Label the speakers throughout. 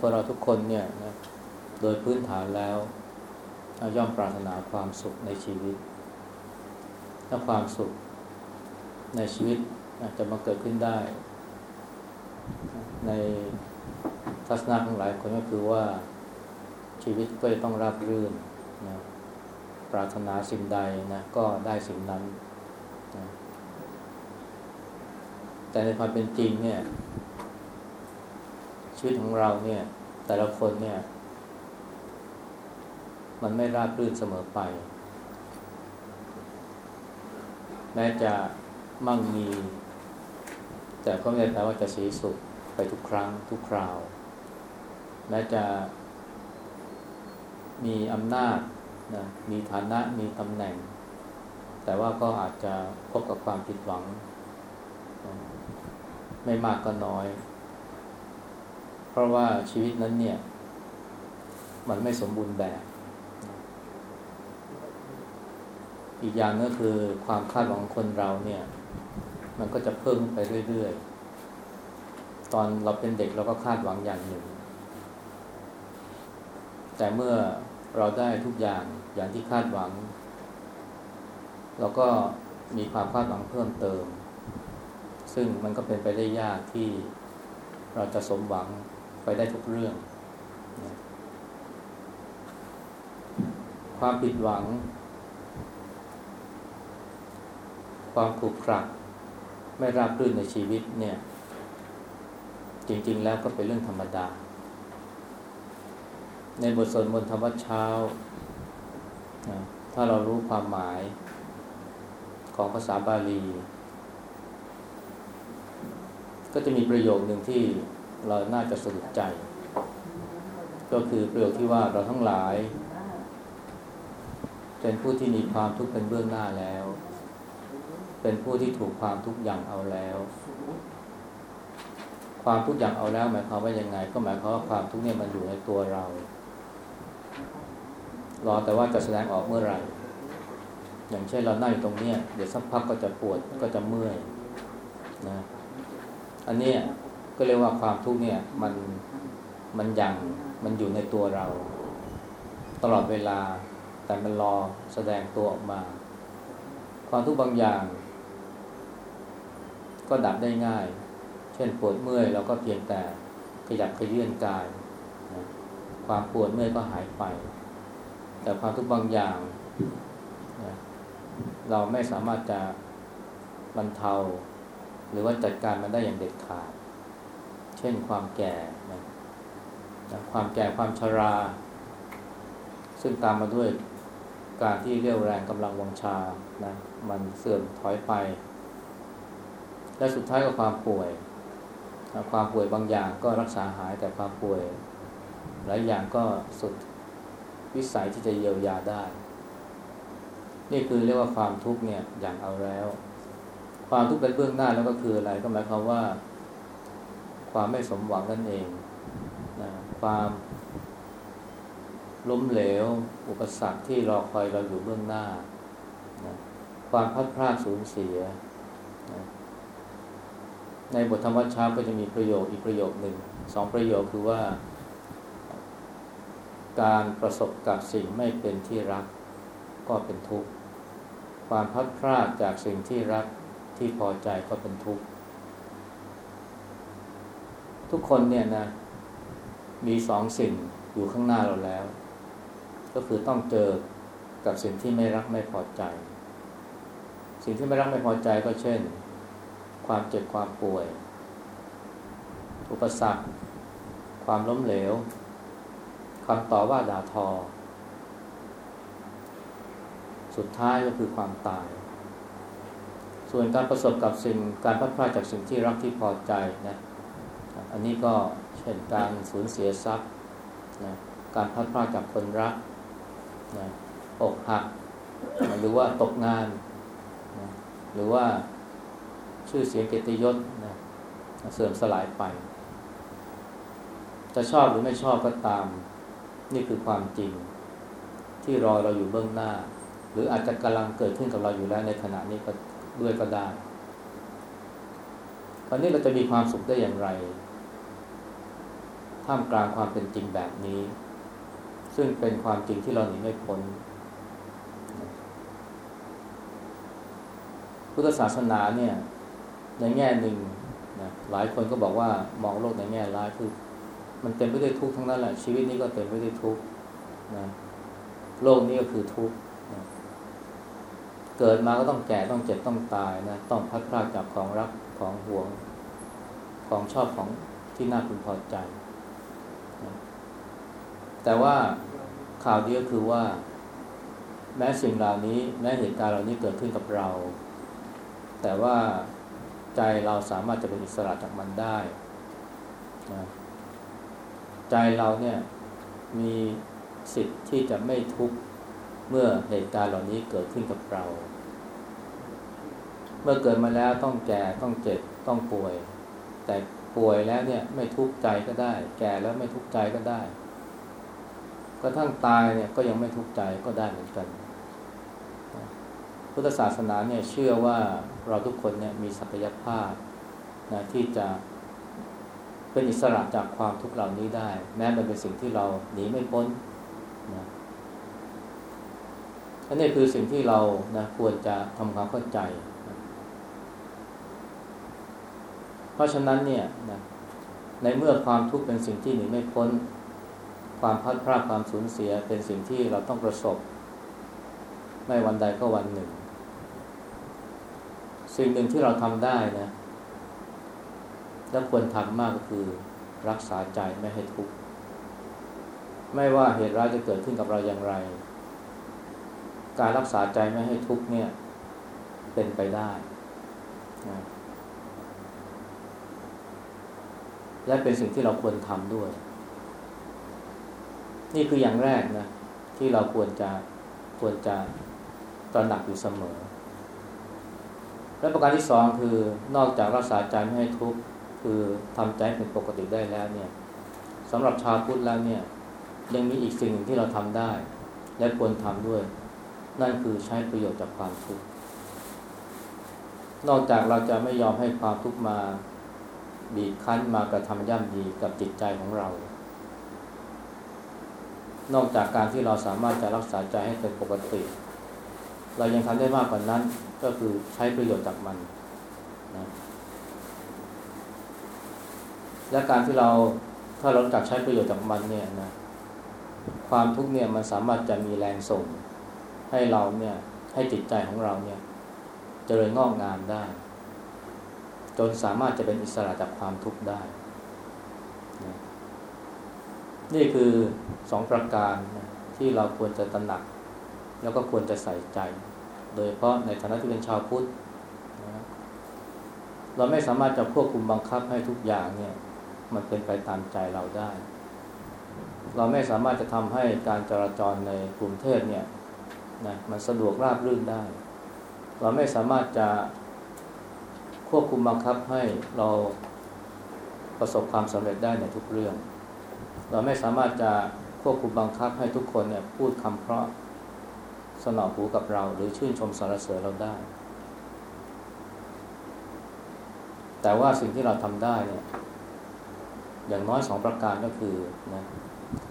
Speaker 1: คนเราทุกคนเนี่ยนะโดยพื้นฐานแล้ว ย่อมปรารถนาความสุขในชีวิต ถ้าความสุขในชีวิตจะมาเกิดขึ้นได้ ในทัศนะของหลายคนก็คือว่าชีวิตก็จะต้องราบรื่นนะปรารถนาสิ่งใดนะก็ได้สิ่งนั้นนะแต่ในความเป็นจริงเนี่ย ชีวิตของเราเนี่ย แต่ละคนเนี่ย มันไม่ราบรื่นเสมอไป แม้จะมั่งมี แต่ก็ไม่ได้แปลว่าจะสีสุขไปทุกครั้ง ทุกคราว แม้จะมีอำนาจนะมีฐานะมีตำแหน่ง แต่ว่าก็อาจจะพบกับความผิดหวัง ไม่มากก็น้อย เพราะว่าชีวิตนั้นเนี่ย มันไม่สมบูรณ์แบบ อีกอย่างก็คือความคาดหวังของคนเราเนี่ย มันก็จะเพิ่มไปเรื่อยๆ ตอนเราเป็นเด็กเราก็คาดหวังอย่างหนึ่ง แต่เมื่อเราได้ทุกอย่างอย่างที่คาดหวัง เราก็มีความคาดหวังเพิ่มเติม ซึ่งมันก็เป็นไปได้ยากที่เราจะสมหวัง ไปได้ทุกเรื่อง ความผิดหวัง ความขรุขระไม่ราบรื่นในชีวิตเนี่ย จริง ๆ แล้วก็เป็นเรื่องธรรมดา ในบทสวดมนต์ธรรมวัดเช้า ถ้าเรารู้ความหมายของภาษาบาลี ก็จะมีประโยคหนึ่งที่ เราน่าจะสะดุดใจ ก็คือประโยคที่ว่าเราทั้งหลายเป็นผู้ที่มีความทุกข์เป็นเบื้องหน้าแล้ว เป็นผู้ที่ถูกความทุกข์อย่างเอาแล้ว ความทุกข์อย่างเอาแล้ว หมายความว่ายังไง ก็หมายความว่าความทุกข์เนี่ยมันอยู่ในตัวเรา รอแต่ว่าจะแสดงออกเมื่อไหร่ อย่างเช่นเรานั่งอยู่ตรงนี้เดี๋ยวสักพักก็จะปวดก็จะเมื่อยนะ อันนี้ ก็เรียกว่าความทุกข์เนี่ย มันมันยังมันอยู่ในตัวเรา ตลอดเวลาแต่มันรอแสดงตัวออกมา ความทุกข์บางอย่าง ก็ดับได้ง่าย เช่นปวดเมื่อยเราก็เพียงแต่ขยับขยื่นกายนะความปวดเมื่อยก็หายไป แต่ความทุกข์บางอย่างนะเราไม่สามารถจะบรรเทา หรือว่าจัดการมันได้อย่างเด็ดขาด เช่นความแก่นะความแก่ความชรา ซึ่งตามมาด้วยการที่เรียวแรงกำลังวังชานะมันเสื่อมถอยไป และสุดท้ายก็ความป่วย ความป่วยบางอย่างก็รักษาหายแต่ความป่วย หลายอย่างก็สุดวิสัยที่จะเยียวยาได้ นี่คือเรียกว่าความทุกข์เนี่ยอย่างเอาแล้ว ความทุกข์เป็นเบื้องหน้าแล้วก็คืออะไรก็หมายความว่า ความไม่สมหวังนั่นเองนะความล้มเหลว อุปสรรคที่รอคอยเราอยู่เบื้องหน้านะความพัดพลาดสูญเสียนะในบทธรรมวัชชาก็จะมีประโยคอีกประโยคหนึ่งสองประโยคคือว่า การประสบกับสิ่งไม่เป็นที่รัก ก็เป็นทุกข์ ความพัดพลาดจากสิ่งที่รักที่พอใจก็เป็นทุกข์ ทุกคนเนี่ยนะ มีสองสิ่งอยู่ข้างหน้าเราแล้ว ก็คือต้องเจอกับสิ่งที่ไม่รักไม่พอใจ สิ่งที่ไม่รักไม่พอใจก็เช่น ความเจ็บความป่วย อุปสรรค ความล้มเหลวคำต่อว่าด่าทอ สุดท้ายก็คือความตาย ส่วนการประสบกับสิ่งการพัดพลาดจากสิ่งที่รักที่พอใจนะ อันนี้ก็เช่นการสูญเสียทรัพย์นะการพัดพลาดจากคนรักนะอกหักหรือว่าตกงานนะหรือว่าชื่อเสียงเกียรติยศนะเสื่อมสลายไป จะชอบหรือไม่ชอบก็ตาม นี่คือความจริง ที่รอเราอยู่เบื้องหน้า หรืออาจจะกำลังเกิดขึ้นกับเราอยู่แล้วในขณะนี้ก็ด้วยก็ได้คราวนี้เราจะมีความสุขได้อย่างไร ท่ามกลางความเป็นจริงแบบนี้ ซึ่งเป็นความจริงที่เราหนีไม่พ้น พุทธศาสนาเนี่ยในแง่หนึ่งนะหลายคนก็บอกว่ามองโลกในแง่ร้ายคือ มันเต็มไปด้วยทุกข์ทั้งนั้นแหละ ชีวิตนี้ก็เต็มไปด้วยทุกข์นะโลกนี้ก็คือทุกข์นะเกิดมาก็ต้องแก่ต้องเจ็บต้องตายนะต้องพัดพลาดจากของรักของห่วง ของชอบของที่น่าพึงพอใจ แต่ว่าข่าวดีก็คือว่า แม้สิ่งเหล่านี้ แม้เหตุการณ์เหล่านี้เกิดขึ้นกับเรา แต่ว่าใจเราสามารถจะเป็นอิสระจากมันได้นะใจเราเนี่ยมีสิทธิ์ที่จะไม่ทุกข์เมื่อเหตุการณ์เหล่านี้เกิดขึ้นกับเรา เมื่อเกิดมาแล้วต้องแก่ต้องเจ็บต้องป่วย แต่ป่วยแล้วเนี่ยไม่ทุกข์ใจก็ได้ แก่แล้วไม่ทุกข์ใจก็ได้ กระทั่งตายเนี่ยก็ยังไม่ทุกข์ใจก็ได้เหมือนกัน พุทธศาสนาเนี่ยเชื่อว่าเราทุกคนเนี่ยมีศักยภาพนะที่จะเป็นอิสระจากความทุกข์เหล่านี้ได้ แม้มันเป็นสิ่งที่เราหนีไม่พ้นนะอันนี้คือสิ่งที่เรานะควรจะทำความเข้าใจนะเพราะฉะนั้นเนี่ยนะในเมื่อความทุกข์เป็นสิ่งที่หนีไม่พ้น ความพัดพลาดความสูญเสียเป็นสิ่งที่เราต้องประสบ ไม่วันใดก็วันหนึ่ง สิ่งหนึ่งที่เราทำได้นะและควรทำมากก็คือรักษาใจไม่ให้ทุกข์ไม่ว่าเหตุร้ายจะเกิดขึ้นกับเราอย่างไร การรักษาใจไม่ให้ทุกข์เนี่ย เป็นไปได้นะและเป็นสิ่งที่เราควรทำด้วย นี่คืออย่างแรกนะ ที่เราควรจะควรจะตระหนักอยู่เสมอ และประการที่สองคือนอกจากรักษาใจไม่ให้ทุกข์คือทำใจเป็นปกติได้แล้วเนี่ยสำหรับชาวพุทธแล้วเนี่ยยังมีอีกสิ่งหนึ่งที่เราทำได้ และควรทำด้วย นั่นคือใช้ประโยชน์จากความทุกข์นอกจากเราจะไม่ยอมให้ความทุกข์มาบีบคั้นมากระทำย่ำยีกับจิตใจของเรา นอกจากการที่เราสามารถจะรักษาใจให้เป็นปกติ เรายังทำได้มากกว่านั้นก็คือใช้ประโยชน์จากมันนะและการที่เราถ้าเราจักใช้ประโยชน์จากมันเนี่ยนะความทุกข์เนี่ยมันสามารถจะมีแรงส่ง ให้เราเนี่ยให้จิตใจของเราเนี่ยจเจริญงอกงามได้ จนสามารถจะเป็นอิสระจากความทุกข์ได้นะ นี่คือสองประการที่เราควรจะตระหนัก แล้วก็ควรจะใส่ใจ โดยเพราะในฐานะที่เป็นชาวพุทธเราไม่สามารถจะควบคุมบังคับให้ทุกอย่างเนี่ย มันเป็นไปตามใจเราได้ เราไม่สามารถจะทำให้การจราจรในกรุงเทพเนี่ยนะมันสะดวกราบรื่นได้ เราไม่สามารถจะควบคุมบังคับให้เราประสบความสำเร็จได้ในทุกเรื่อง เราไม่สามารถจะควบคุมบังคับให้ทุกคนเนี่ยพูดคำเพราะสนอหูกับเรา หรือชื่นชมสรรเสริญเราได้ แต่ว่าสิ่งที่เราทำได้เนี่ยอย่างน้อยสองประการก็คือนะ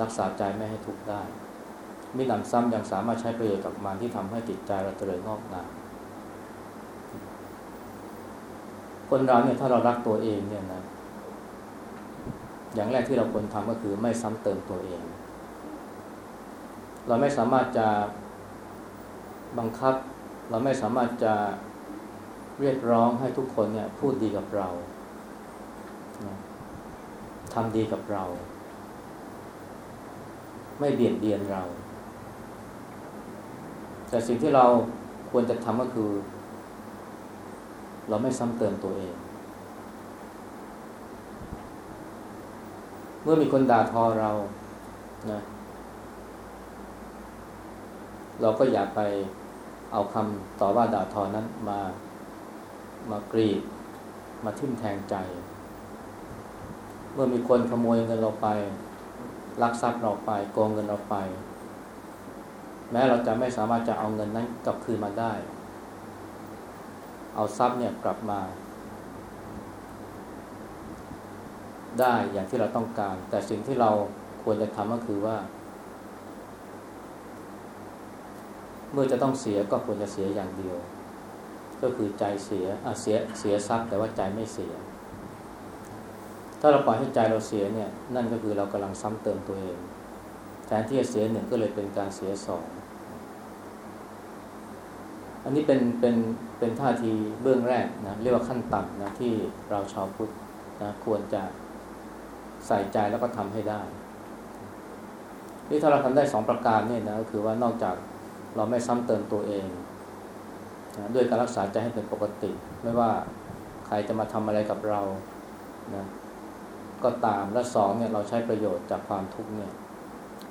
Speaker 1: รักษาใจไม่ให้ทุกข์ได้มิหนำซ้ำยังสามารถใช้ประโยชน์กับมันที่ทำให้จิตใจเราเจริญงอกงามคนเราเนี่ยถ้าเรารักตัวเองเนี่ยนะ อย่างแรกที่เราควรทำก็คือไม่ซ้ำเติมตัวเอง เราไม่สามารถจะบังคับ เราไม่สามารถจะเรียกร้องให้ทุกคนเนี่ยพูดดีกับเราทำดีกับเรา ไม่เบียดเบียนเรา แต่สิ่งที่เราควรจะทำก็คือ เราไม่ซ้ำเติมตัวเอง เมื่อมีคนด่าทอเรานะเราก็อย่าไปเอาคำต่อว่าด่าทอนั้นมามากรีดมาทิ่มแทงใจ เมื่อมีคนขโมยเงินเราไปลักทรัพย์เราไปโกงเงินเราไป แม้เราจะไม่สามารถจะเอาเงินนั้นกลับคืนมาได้ เอาทรัพย์เนี่ยกลับมา ได้อย่างที่เราต้องการ แต่สิ่งที่เราควรจะทำก็คือว่า เมื่อจะต้องเสียก็ควรจะเสียอย่างเดียว ก็คือใจเสียอะเสียเสียทรัพย์แต่ว่าใจไม่เสีย ถ้าเราปล่อยให้ใจเราเสียเนี่ย นั่นก็คือเรากำลังซ้ำเติมตัวเองแทนที่จะเสียหนึ่งก็เลยเป็นการเสียสองอันนี้เป็นเป็นเป็นท่าทีเบื้องแรกนะเรียกว่าขั้นต่ำนะที่เราชาวพุทธนะควรจะ ใส่ใจแล้วก็ทำให้ได้ นี่ถ้าเราทำได้สองประการเนี่ยนะก็คือว่านอกจากเราไม่ซ้ำเติมตัวเองนะด้วยการรักษาใจให้เป็นปกติ ไม่ว่าใครจะมาทำอะไรกับเรานะก็ตามและสองเนี่ยเราใช้ประโยชน์จากความทุกข์เนี่ย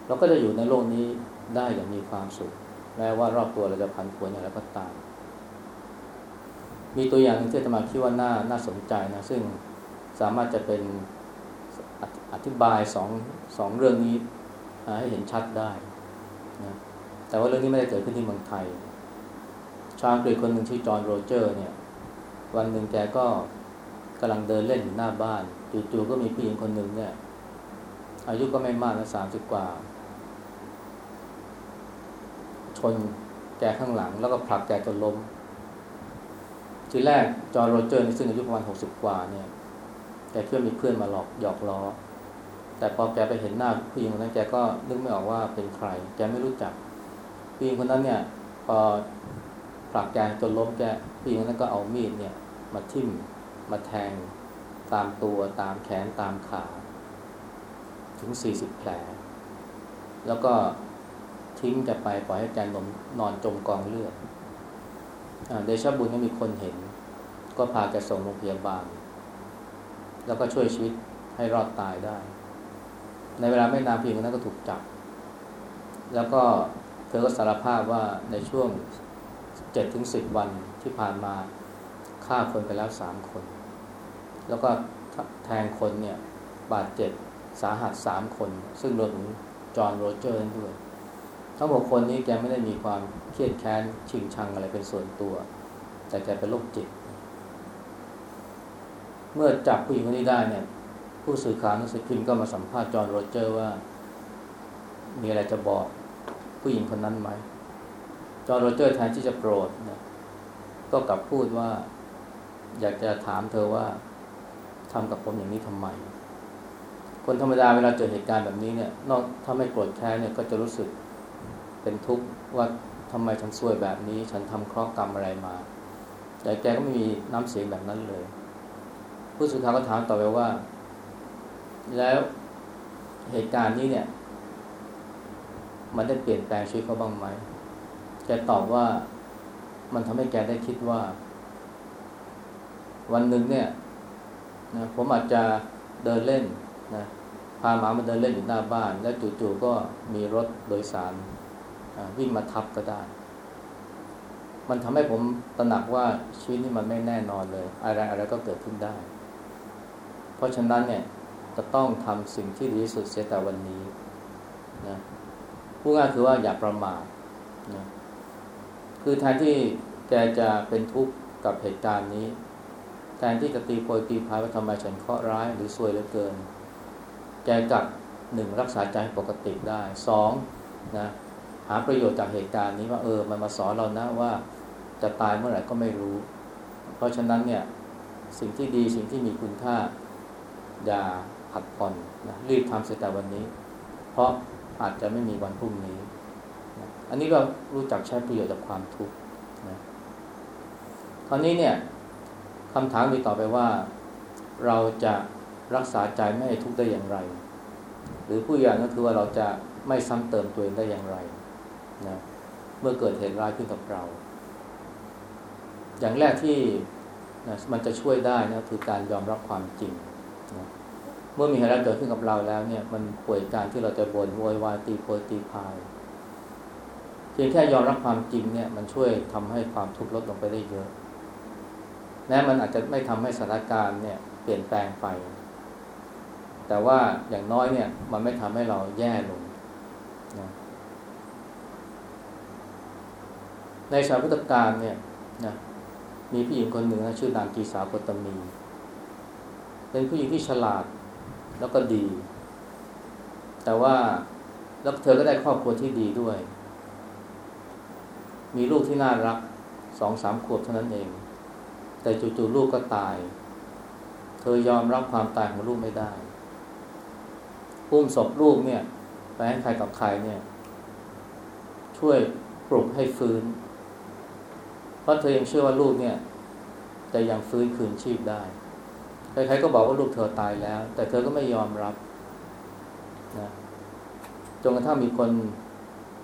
Speaker 1: เราก็จะอยู่ในโลกนี้ได้อย่างมีความสุขแม้ว่ารอบตัวเราจะพันผวนอย่างไรก็ตาม มีตัวอย่างที่จะมาคิดว่าน่าน่าสนใจนะซึ่งสามารถจะเป็น อธิบายสองสองเรื่องนี้ให้เห็นชัดได้นะแต่ว่าเรื่องนี้ไม่ได้เกิดขึ้นที่เมืองไทย ชาวอังกฤษคนหนึ่งชื่อจอห์นโรเจอร์เนี่ย วันหนึ่งแกก็กำลังเดินเล่นอยู่หน้าบ้านจู่ๆก็มีผู้หญิงคนหนึ่งเนี่ย อายุก็ไม่มากนะสามสิบกว่า ชนแกข้างหลัง แล้วก็ผลักแกจนล้มทีแรกจอร์โรเจอร์นี่ซึ่งอายุประมาณหกสิบกว่าเนี่ย แกเพื่อมีเพื่อนมาหลอกหยอกล้อ แต่พอแกไปเห็นหน้าผู้หญิงคนนั้นแกก็นึกไม่ออกว่าเป็นใคร แกไม่รู้จักผู้หญิงคนนั้นเนี่ยพอผลักแกจนล้มแกผู้หญิงคนนั้นก็เอามีดเนี่ย มาทิ่มมาแทงตามตัวตามแขนตามขา ถึงสี่สิบแผล แล้วก็ทิ้งแกไปปล่อยให้แกนมนอนจมกองเลือดเดชบุญก็มีคนเห็น ก็พาแกส่งโรงพยาบาล แล้วก็ช่วยชีวิตให้รอดตายได้ ในเวลาไม่นานเพียงนั้นก็ถูกจับ แล้วก็เธอก็สารภาพว่าในช่วงเจ็ดถึงสิบวันที่ผ่านมาฆ่าคนไปแล้วสามคน แล้วก็แทงคนเนี่ย บาดเจ็บสาหัสสามคน ซึ่งรวมถึงจอห์นโรเจอร์ด้วย ทั้งหกคนนี้แกไม่ได้มีความเคียดแค้นชิงชังอะไรเป็นส่วนตัว แต่แกเป็นโรคจิต เมื่อจับผู้หญิงคนนี้ได้เนี่ย ผู้สื่อข่าวหนังสือพิมพ์ก็มาสัมภาษณ์จอห์นโรเจอร์ว่า มีอะไรจะบอกผู้หญิงคนนั้นไหม จอห์นโรเจอร์แทนที่จะโกรธนะก็กลับพูดว่า อยากจะถามเธอว่าทำกับผมอย่างนี้ทำไม คนธรรมดาเวลาเจอเหตุการณ์แบบนี้เนี่ย นอกถ้าไม่โกรธแค้นเนี่ยก็จะรู้สึกเป็นทุกข์ว่าทำไมฉันซวยแบบนี้ ฉันทำเคราะห์กรรมอะไรมาแต่แกก็ไม่มีน้ำเสียงแบบนั้นเลย ผู้สื่อข่าวก็ถามต่อไปว่า แล้วเหตุการณ์นี้เนี่ย มันได้เปลี่ยนแปลงชีวิตเขาบ้างไหมแกตอบว่ามันทำให้แกได้คิดว่า วันหนึ่งเนี่ยนะผมอาจจะเดินเล่นนะพาหมามาเดินเล่นอยู่หน้าบ้าน แล้วจู่ๆก็มีรถโดยสารวิ่งมาทับก็ได้ มันทำให้ผมตระหนักว่าชีวิตนี้มันไม่แน่นอนเลย อะไรอะไรก็เกิดขึ้นได้ เพราะฉะนั้นเนี่ยจะต้องทำสิ่งที่ดีที่สุดเสียแต่วันนี้นะผู้ง่ายคือว่าอย่าประมาทนะคือแทนที่แกจะเป็นทุกข์กับเหตุการณ์นี้ แทนที่จะตีโพยตีพายว่าทำไมฉันเคราะห์ร้ายหรือซวยเหลือเกิน แกกลับหนึ่งรักษาใจปกติได้สองนะหาประโยชน์จากเหตุการณ์นี้ว่าเออมันมาสอนเรานะว่าจะตายเมื่อไหร่ก็ไม่รู้ เพราะฉะนั้นเนี่ยสิ่งที่ดีสิ่งที่มีคุณค่า อย่าผัดผ่อนนะรีบทำเสียแต่วันนี้ เพราะอาจจะไม่มีวันพรุ่งนี้นะอันนี้ก็รู้จักใช้ประโยชน์จากความทุกข์นะคราวนี้เนี่ยคำถามมีต่อไปว่า เราจะรักษาใจไม่ให้ทุกข์ได้อย่างไร หรือผู้อย่างก็คือว่าเราจะไม่ซ้ำเติมตัวเองได้อย่างไรนะเมื่อเกิดเหตุร้ายขึ้นกับเรา อย่างแรกที่นะมันจะช่วยได้นะคือการยอมรับความจริง เมื่อมีเหตุร้ายเกิดขึ้นกับเราแล้วเนี่ย มันป่วยการที่เราจะบ่นโวยวายตีโพยตีพายเพียงแค่ยอมรับความจริงเนี่ย มันช่วยทำให้ความทุกข์ลดลงไปได้เยอะแม้มันอาจจะไม่ทำให้สถานการณ์เนี่ยเปลี่ยนแปลงไป แต่ว่าอย่างน้อยเนี่ย มันไม่ทำให้เราแย่ลงนะในสายพุทธการเนี่ยนะมีผู้หญิงคนหนึ่งนะชื่อนางกีสาปตมี เป็นผู้หญิงที่ฉลาด แล้วก็ดี แต่ว่าแล้วเธอก็ได้ครอบครัวที่ดีด้วย มีลูกที่น่ารักสองสามขวบเท่านั้นเอง แต่จู่ๆลูกก็ตาย เธอยอมรับความตายของลูกไม่ได้พุ่มศพลูกเนี่ยไปให้ใครกับใครเนี่ย ช่วยปลุกให้ฟื้น เพราะเธอยังเชื่อว่าลูกเนี่ยจะยังฟื้นคืนชีพได้ ใครๆก็บอกว่าลูกเธอตายแล้ว แต่เธอก็ไม่ยอมรับนะจนกระทั่งมีคน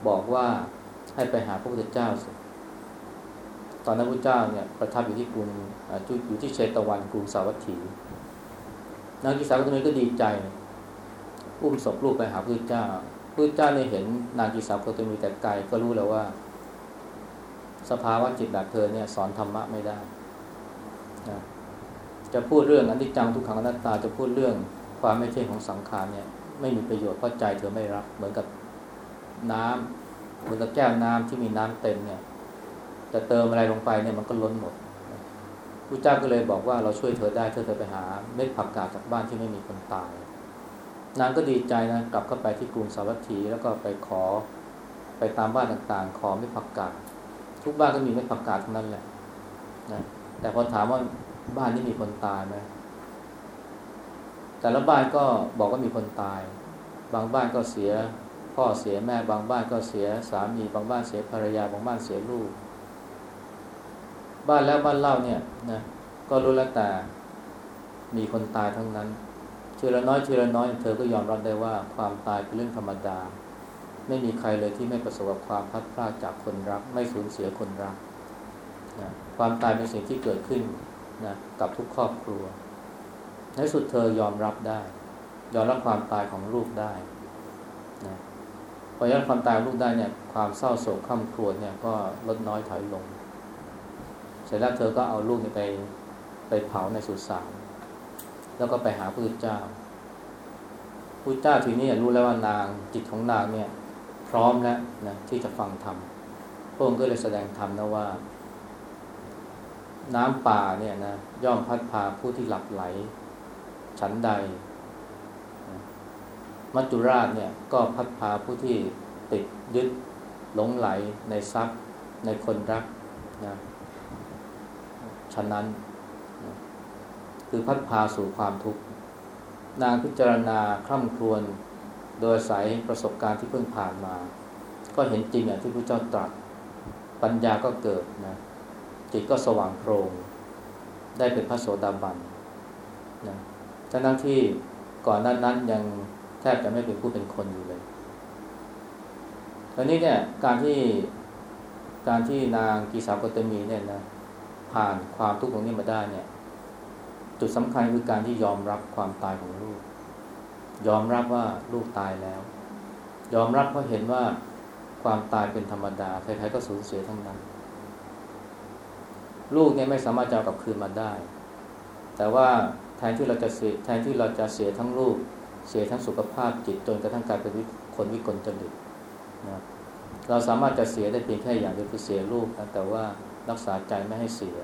Speaker 1: บอกว่าให้ไปหาพระพุทธเจ้าสิตอนนั้นพระเจ้าเนี่ยประทับอยู่ที่กรุงอยู่ที่เชตวันกรุงสาวัตถีนางกิสาวัตถีก็ดีใจอุ้มศพลูกไปหาพระเจ้าพระเจ้าเนี่ยเห็นนางกิสาวัตถีแต่ไกลก็รู้แล้วว่า สภาวะจิตแบบเธอเนี่ยสอนธรรมะไม่ได้นะ จะพูดเรื่องอนิจจังทุกขังอนัตตาจะพูดเรื่องความไม่เที่ยงของสังขารเนี่ยไม่มีประโยชน์เพราะใจเธอไม่รับ เหมือนกับน้ำเหมือนกับแก้วน้ำที่มีน้ำเต็มเนี่ยจะเติมอะไรลงไปเนี่ยมันก็ล้นหมดพระเจ้าก็เลยบอกว่าเราช่วยเธอได้เธอเธอไปหาเม็ดผักกาดจากบ้านที่ไม่มีคนตายนางก็ดีใจนะกลับเข้าไปที่กรุงสาวัตถี แล้วก็ไปขอไปตามบ้านต่างๆ ขอเม็ดผักกาดทุกบ้านก็มีเม็ดผักกาดทั้งนั้นแหละนะแต่พอถามว่า บ้านนี้มีคนตายไหมแต่ละบ้านก็บอกว่ามีคนตาย บางบ้านก็เสียพ่อเสียแม่บางบ้านก็เสียสามีบางบ้านเสียภรรยาบางบ้านเสียลูก บ้านแล้วบ้านเล่าเนี่ยนะก็รู้แล้วแต่มีคนตายทั้งนั้นทีละน้อยทีละน้อยเธอก็ยอมรับได้ว่าความตายเป็นเรื่องธรรมดา ไม่มีใครเลยที่ไม่ประสบกับความพัดพลาดจากคนรัก ไม่สูญเสียคนรักนะความตายเป็นสิ่งที่เกิดขึ้น นะกับทุกครอบครัว ในสุดเธอยอมรับได้ ยอมรับความตายของลูกได้นะพอยอมรับความตายลูกได้เนี่ย ความเศร้าโศกข้ามครวญเนี่ยก็ลดน้อยถอยลง เสร็จแล้วเธอก็เอาลูกไปไปเผาในสุสานแล้วก็ไปหาพระพุทธเจ้าพระเจ้าทีนี้รู้แล้วว่านางจิตของนางเนี่ย พร้อมแล้วนะที่จะฟังธรรมพระองค์ก็เลยแสดงธรรมนะว่า น้ำป่าเนี่ยนะย่อมพัดพาผู้ที่หลับไหล ฉันใด มัจจุราชเนี่ยก็พัดพาผู้ที่ติดยึดหลงไหลในทรัพย์ในคนรักนะฉะนั้นนะคือพัดพาสู่ความทุกข์ นางพิจารณาคร่ำครวญโดยสายประสบการณ์ที่เพิ่งผ่านมา ก็เห็นจริงอย่างที่พระเจ้าตรัสปัญญาก็เกิดนะ จิตก็สว่างโพรงได้เป็นพระโสดาบันนะทั้งที่ก่อนนั้นนั้นยังแทบจะไม่เป็นผู้เป็นคนอยู่เลยตอนนี้เนี่ยการที่การที่นางกีสาวกตมีเนี่ยนะผ่านความทุกข์ตรงนี้มาได้เนี่ย จุดสำคัญคือการที่ยอมรับความตายของลูก ยอมรับว่าลูกตายแล้ว ยอมรับเพราะเห็นว่าความตายเป็นธรรมดาใครๆก็สูญเสียทั้งนั้น ลูกเนี่ยไม่สามารถจะเอากลับคืนมาได้ แต่ว่าแทนที่เราจะเสียแทนที่เราจะเสียทั้งลูก เสียทั้งสุขภาพจิตจนกระทั่งกลายเป็นคนวิกลจริตนะเราสามารถจะเสียได้เพียงแค่อย่างเดียวคือเสียลูกนะแต่ว่ารักษาใจไม่ให้เสีย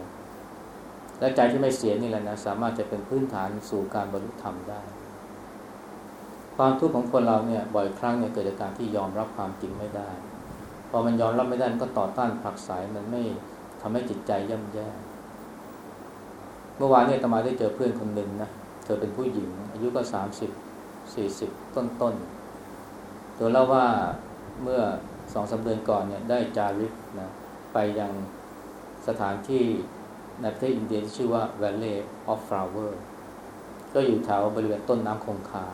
Speaker 1: และใจที่ไม่เสียนี่แหละนะสามารถจะเป็นพื้นฐานสู่การบรรลุธรรมได้ ความทุกข์ของคนเราเนี่ยบ่อยครั้งเนี่ยเกิดจากการที่ยอมรับความจริงไม่ได้ พอมันยอมรับไม่ได้มันก็ต่อต้านผักสายมันไม่ ทำให้จิตใจย่ำแย่ เมื่อวานเนี่ยตมาได้เจอเพื่อนคนหนึ่งนะ เธอเป็นผู้หญิง อายุก็สามสิบสี่สิบต้นตัวเล่าว่าเมื่อสองสาเดือนก่อนเนี่ยได้จาริกนะไปยังสถานที่ในประเทศอินเดียที่ชื่อว่า Valley of Flower ก็อยู่แถวบริเวณต้นน้ำคงคา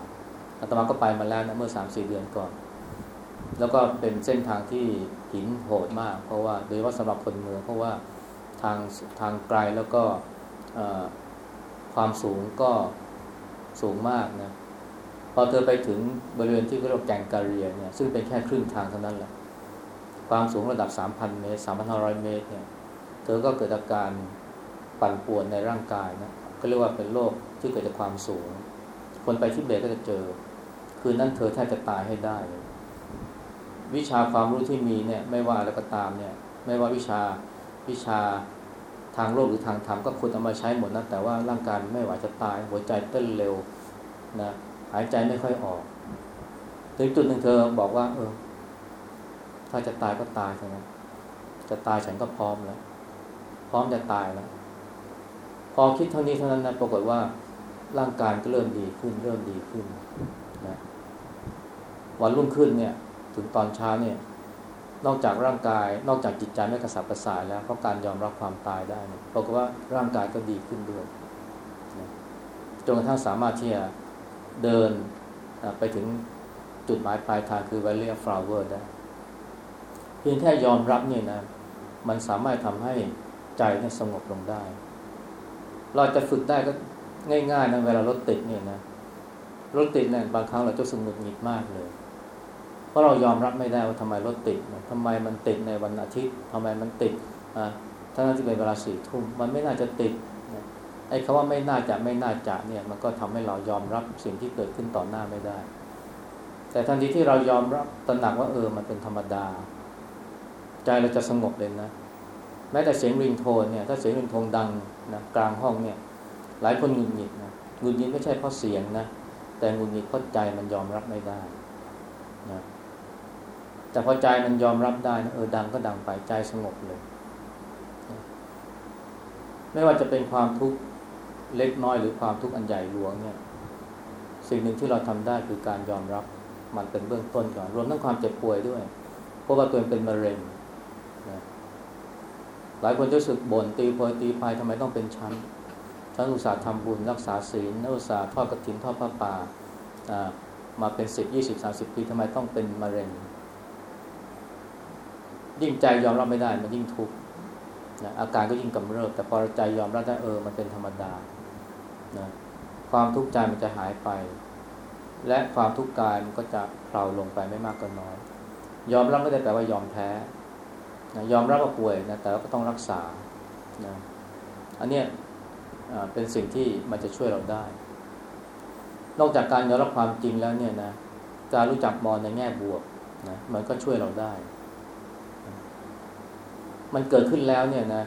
Speaker 1: อาตมาก็ไปมาแล้วนะเมื่อสามสี่เดือนก่อน แล้วก็เป็นเส้นทางที่หินโหดมาก เพราะว่าโดยว่าสำหรับคนเมืองเพราะว่าทางทางไกลแล้วก็ความสูงก็สูงมากนะพอเธอไปถึงบริเวณที่เขาเรียกแกงกาเรียเนี่ยซึ่งเป็นแค่ครึ่งทางเท่านั้นแหละความสูงระดับ 3,000 เมตร 3,500 เมตรเนี่ยเธอก็เกิดอาการปั่นป่วนในร่างกายนะก็เรียกว่าเป็นโรคที่เกิดจากความสูง คนไปที่เบตก็จะเจอ คืนนั้นเธอแทบจะตายให้ได้เลย วิชาความรู้ที่มีเนี่ยไม่ว่าอะไรก็ตามเนี่ยไม่ว่าวิชาวิชาทางโลกหรือทางธรรมก็ควรเอามาใช้หมดนะแต่ว่าร่างกายไม่ไหวจะตาย หัวใจเต้นเร็วนะหายใจไม่ค่อยออก ถึงจุดหนึ่งเธอบอกว่า เออ ถ้าจะตายก็ตายเถอะนะจะตายฉันก็พร้อมแล้ว พร้อมจะตายแล้ว พอคิดเท่านี้เท่านั้นนะปรากฏว่าร่างกายก็เริ่มดีขึ้น เริ่มดีขึ้นนะวันรุ่งขึ้นเนี่ย ถึงตอนเช้าเนี่ย นอกจากร่างกาย นอกจากจิตใจไม่กระสับกระส่ายแล้วเพราะการยอมรับความตายได้เนี่ยปรากว่าร่างกายก็ดีขึ้นด้วยจนกระทั่งสามารถที่จะเดินไปถึงจุดหมายปลายทางคือ Valley of Flower ได้ เพียงแค่ยอมรับเนี่ยนะ มันสามารถทำให้ใจเนี่ยสงบลงได้ เราจะฝึกได้ก็ง่ายๆนะเวลารถติดเนี่ยนะรถติดเนี่ยบางครั้งเราจะสงบหงิดมากเลย ราะเรายอมรับไม่ได้ว่าทำไมรถติดทำไมมันติดในวันอาทิตย์ทำไมมันติดอ่าทั้งที่เป็นเวลาสี่ทุ่มมันไม่น่าจะติดไอ้คำว่าไม่น่าจะไม่น่าจะเนี่ยมันก็ทำให้เรายอมรับสิ่งที่เกิดขึ้นต่อหน้าไม่ได้ แต่ทันทีที่เรายอมรับตระหนักว่าเออมันเป็นธรรมดา ใจเราจะสงบเลยนะแม้แต่เสียงริงโทนเนี่ยถ้าเสียงริงโทนดังนะกลางห้องเนี่ยหลายคนหงุดหงิดนะหงุดหงิดไม่ใช่เพราะเสียงนะแต่หงุดหงิดเพราะใจมันยอมรับไม่ได้นะ แต่พอใจมันยอมรับได้นะเออดังก็ดังไปใจสงบเลย ไม่ว่าจะเป็นความทุกข์เล็กน้อยหรือความทุกข์อันใหญ่หลวงเนี่ย สิ่งหนึ่งที่เราทำได้คือการยอมรับมันเป็นเบื้องต้นก่อน รวมทั้งความเจ็บป่วยด้วย เพราะว่าตัวเองเป็นมะเร็งนะหลายคนจะรู้สึกบ่นตีโพยตีพายทำไมต้องเป็นชั้นฉันอุตส่าห์ทำบุญรักษาศีลอุตส่าห์ทอดกระถินทอดผ้าป่ามาเป็นสิบยี่สิบสาสิบปีทำไมต้องเป็นมะเร็ง ยิ่งใจยอมรับไม่ได้ มันยิ่งทุกข์นะอาการก็ยิ่งกำเริบ แต่พอใจยอมรับได้เออ มันเป็นธรรมดานะความทุกข์ใจมันจะหายไป และความทุกข์กายมันก็จะเพลาลงไปไม่มากก็น้อย ยอมรับไม่ได้แปลว่ายอมแพ้นะยอมรับว่าป่วยนะแต่ก็ต้องรักษานะอันเนี้ยเป็นสิ่งที่มันจะช่วยเราได้ นอกจากการยอมรับความจริงแล้วเนี่ยนะการรู้จักมองในแง่บวกนะมันก็ช่วยเราได้ มันเกิดขึ้นแล้วเนี่ยนะ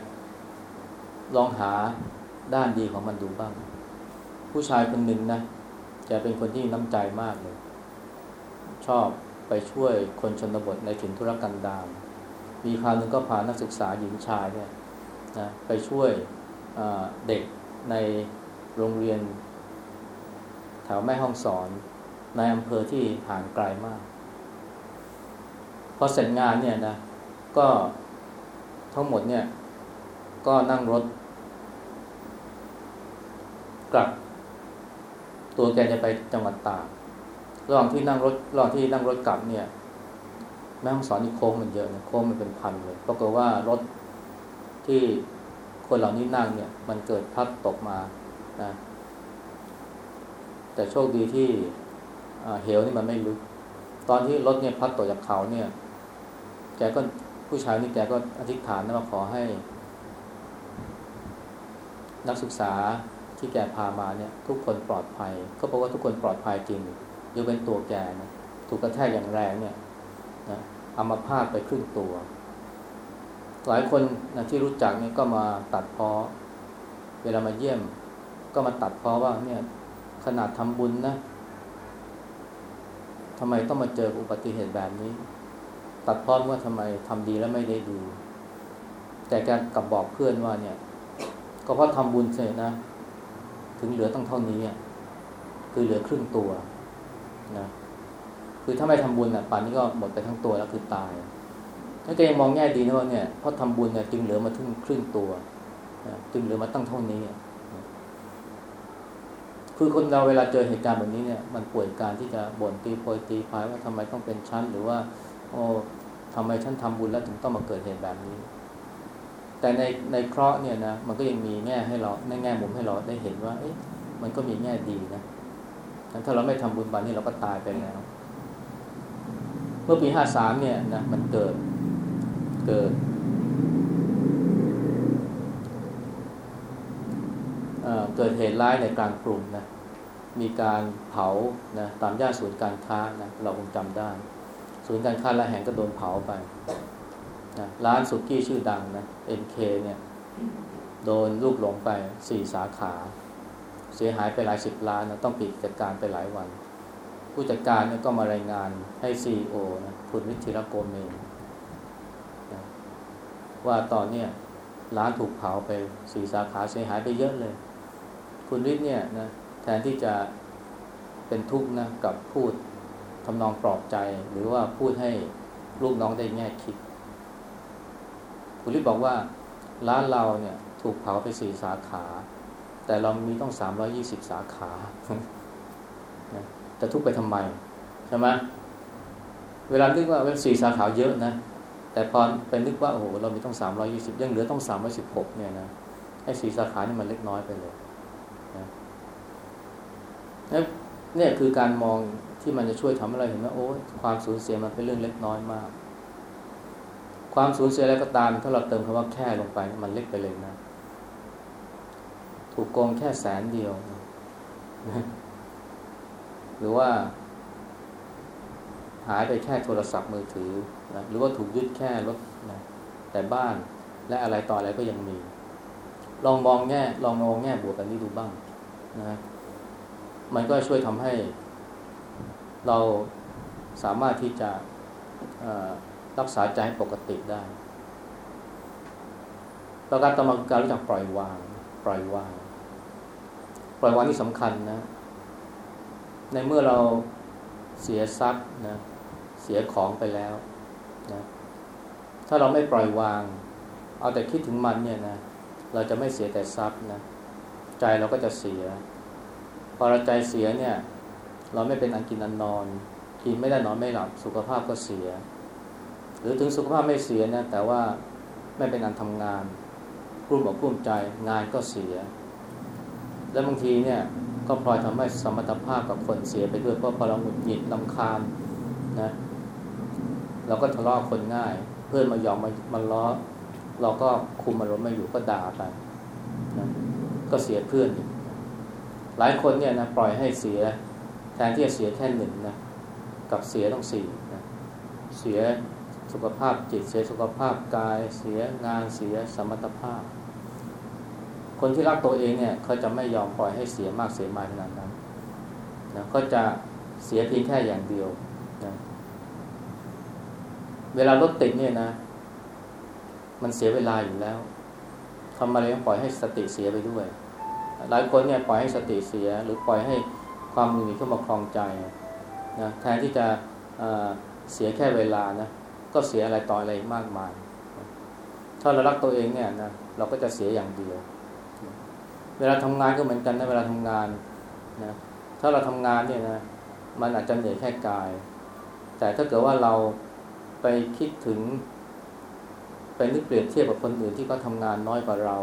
Speaker 1: ลองหาด้านดีของมันดูบ้าง ผู้ชายคนหนึ่งนะแกเป็นคนที่น้ำใจมากเลย ชอบไปช่วยคนชนบทในถิ่นธุรกันดารมีคราวนึงก็พานักศึกษาหญิงชายเนี่ยนะไปช่วยเด็กในโรงเรียน แถวแม่ห้องสอนในอำเภอที่ห่างไกลมาก พอเสร็จงานเนี่ยนะ ก็ ทั้งหมดเนี่ย ก็นั่งรถ กลับ ตัวแกจะไปจังหวัดตากระหว่างที่นั่งรถระหว่างที่นั่งรถกลับเนี่ย แม่ห้องสอนนี่โค้งมันเยอะนะโค้งมันเป็นพันเลยปรากฏว่ารถที่คนเหล่านี้นั่งเนี่ย มันเกิดพัดตกมานะแต่โชคดีที่เหวนี่มันไม่ลึก ตอนที่รถเนี่ยพัดตกจากเขาเนี่ย แกก็ ผู้ชายนี่แกก็อธิษฐานนะว่าขอให้ นักศึกษาที่แกพามาเนี่ย ทุกคนปลอดภัยก็บอกว่าทุกคนปลอดภัยจริงยกเป็นตัวแกนะถูกกระแทกอย่างแรงเนี่ยนะอามาพาดไปครึ่งตัว หลายคนนะที่รู้จักเนี่ยก็มาตัดพ้อเวลามาเยี่ยม ก็มาตัดพ้อว่าเนี่ยขนาดทำบุญนะทำไมต้องมาเจออุบัติเหตุแบบนี้ ตัดพ้อว่าทำไมทำดีแล้วไม่ได้ดู แต่แกกลับบอกเพื่อนว่าเนี่ย ก็เพราะทำบุญเสร็จนะ ถึงเหลือต้องเท่านี้อะคือเหลือครึ่งตัวนะคือถ้าไม่ทำบุญอะป่านนี้ก็หมดไปทั้งตัวแล้วคือตายถ้าแกยังมองแง่ดีนะว่าเนี่ยเพราะทำบุญเนี่ยจึงเหลือมาถึงครึ่งตัวจึงเหลือมาตั้งเท่านี้คือคนเราเวลาเจอเหตุการณ์แบบนี้เนี่ยมันป่วยการที่จะบ่นตีโพยตีพายว่าทำไมต้องเป็นชั้น หรือว่า โอ้ ทำไมฉันทำบุญแล้วถึงต้องมาเกิดเหตุแบบนี้ แต่ในในเคราะห์เนี่ยนะมันก็ยังมีแง่ให้เราในแง่มุมให้เราได้เห็นว่า เอ๊ะมันก็มีแง่ดีนะถ้าเราไม่ทำบุญบานนี้เราก็ตายไปแล้ว เมื่อปีห้าสามเนี่ยนะมันเกิดเกิดเเกิดเหตุร้ายในกลางกรุงนะ มีการเผานะตามย่านศูนย์การค้านะเราคงจำได้ ศูนย์การค้าละแห่งก็โดนเผาไปนะร้านสุกี้ชื่อดังนะ MK เนี่ย โดนลูกหลงไปสี่สาขา เสียหายไปหลายสิบล้านนะต้องปิดกิจการไปหลายวัน ผู้จัดการเนี่ยก็มารายงานให้ซีอนะคุณวิชิรโกเมนนะว่าตอนเนี้ยร้านถูกเผาไปสี่สาขาเสียหายไปเยอะเลย คุณวิทย์เนี่ยนะแทนที่จะเป็นทุกข์นะกับพูด ทำนองปลอบใจ หรือว่าพูดให้ลูกน้องได้แง่คิด คุณวิทย์บอกว่าร้านเราเนี่ยถูกเผาไปสี่สาขา แต่เรามีต้องสามร้อยี่สิบสาขาจะทุกไปทำไมใช่ไหมเวลานึกว่าเว็บสี่สาขาเยอะนะ แต่พอเป็นนึกว่าโอ้โหเรามีต้องสามร้อยี่สิบยังเหลือต้องสามร้อสิบหกเนี่ยนะไอ้สี่สาขานี่มันเล็กน้อยไปเลยนะนี่คือการมอง ที่มันจะช่วยทำให้เราเห็นว่าโอ้ความสูญเสียมันเป็นเรื่องเล็กน้อยมาก ความสูญเสียอะไรก็ตาม ถ้าเราเติมคำว่าแค่ลงไปมันเล็กไปเลยนะ ถูกโกงแค่แสนเดียวนะหรือว่า หายไปแค่โทรศัพท์มือถือนะหรือว่าถูกยึดแค่รถนะแต่บ้านและอะไรต่ออะไรก็ยังมี ลองมองแง่ ลองมองแง่บวกกันนี้ดูบ้างนะมันก็ช่วยทำให้ เราสามารถที่จะรักษาใจให้ปกติได้ประการต่อมาการรู้จักปล่อยวาง ปล่อยวาง ปล่อยวางนี่สำคัญนะ ในเมื่อเราเสียทรัพย์นะ เสียของไปแล้วนะถ้าเราไม่ปล่อยวาง เอาแต่คิดถึงมันเนี่ยนะ เราจะไม่เสียแต่ทรัพย์นะ ใจเราก็จะเสีย พอเราใจเสียเนี่ย เราไม่เป็นอันกินอันนอน กินไม่ได้นอนไม่หลับสุขภาพก็เสีย หรือถึงสุขภาพไม่เสียนะแต่ว่าไม่เป็นอันทำงานกลุ้มอกกลุ้มใจงานก็เสีย แล้วบางทีเนี่ยก็พลอยทำให้สมรรถภาพกับคนเสียไปด้วยเพราะพอเราหงุดหงิดลำคาญนะเราก็ทะเลาะคนง่าย เพื่อนมายอมมามันล้อ เราก็คุมอารมณ์ไม่อยู่ก็ด่าไปนะก็เสียเพื่อน หลายคนเนี่ยนะปล่อยให้เสีย ทนที่จะเสียแค่หนึ่งนะกับเสียต้องสี่นะเสียสุขภาพจิต เสียสุขภาพกาย เสียงานเสียสมรรถภาพ คนที่รักตัวเองเนี่ยเขาจะไม่ยอมปล่อยให้เสียมากเสียมายขนาดนั้นนะก็จะเสียเพียงแค่อย่างเดียวนะเวลารถติดเนี่ยนะ มันเสียเวลาอยู่แล้วทำอะไรต้องปล่อยให้สติเสียไปด้วย หลายคนเนี่ยปล่อยให้สติเสียหรือปล่อยให้ ความมือเข้ามาคลองใจนะแทนที่จะเสียแค่เวลานะก็เสียอะไรต่ออะไรมากมาย ถ้าเรารักตัวเองเนี่ยนะเราก็จะเสียอย่างเดียว เวลาทำงานก็เหมือนกันนะเวลาทำงานนะถ้าเราทำงานเนี่ยนะมันอาจจะเหนื่อยแค่กาย แต่ถ้าเกิดว่าเราไปคิดถึงไปนึกเปรียบเทียบกับคนอื่นที่เขาทางานน้อยกว่าเรา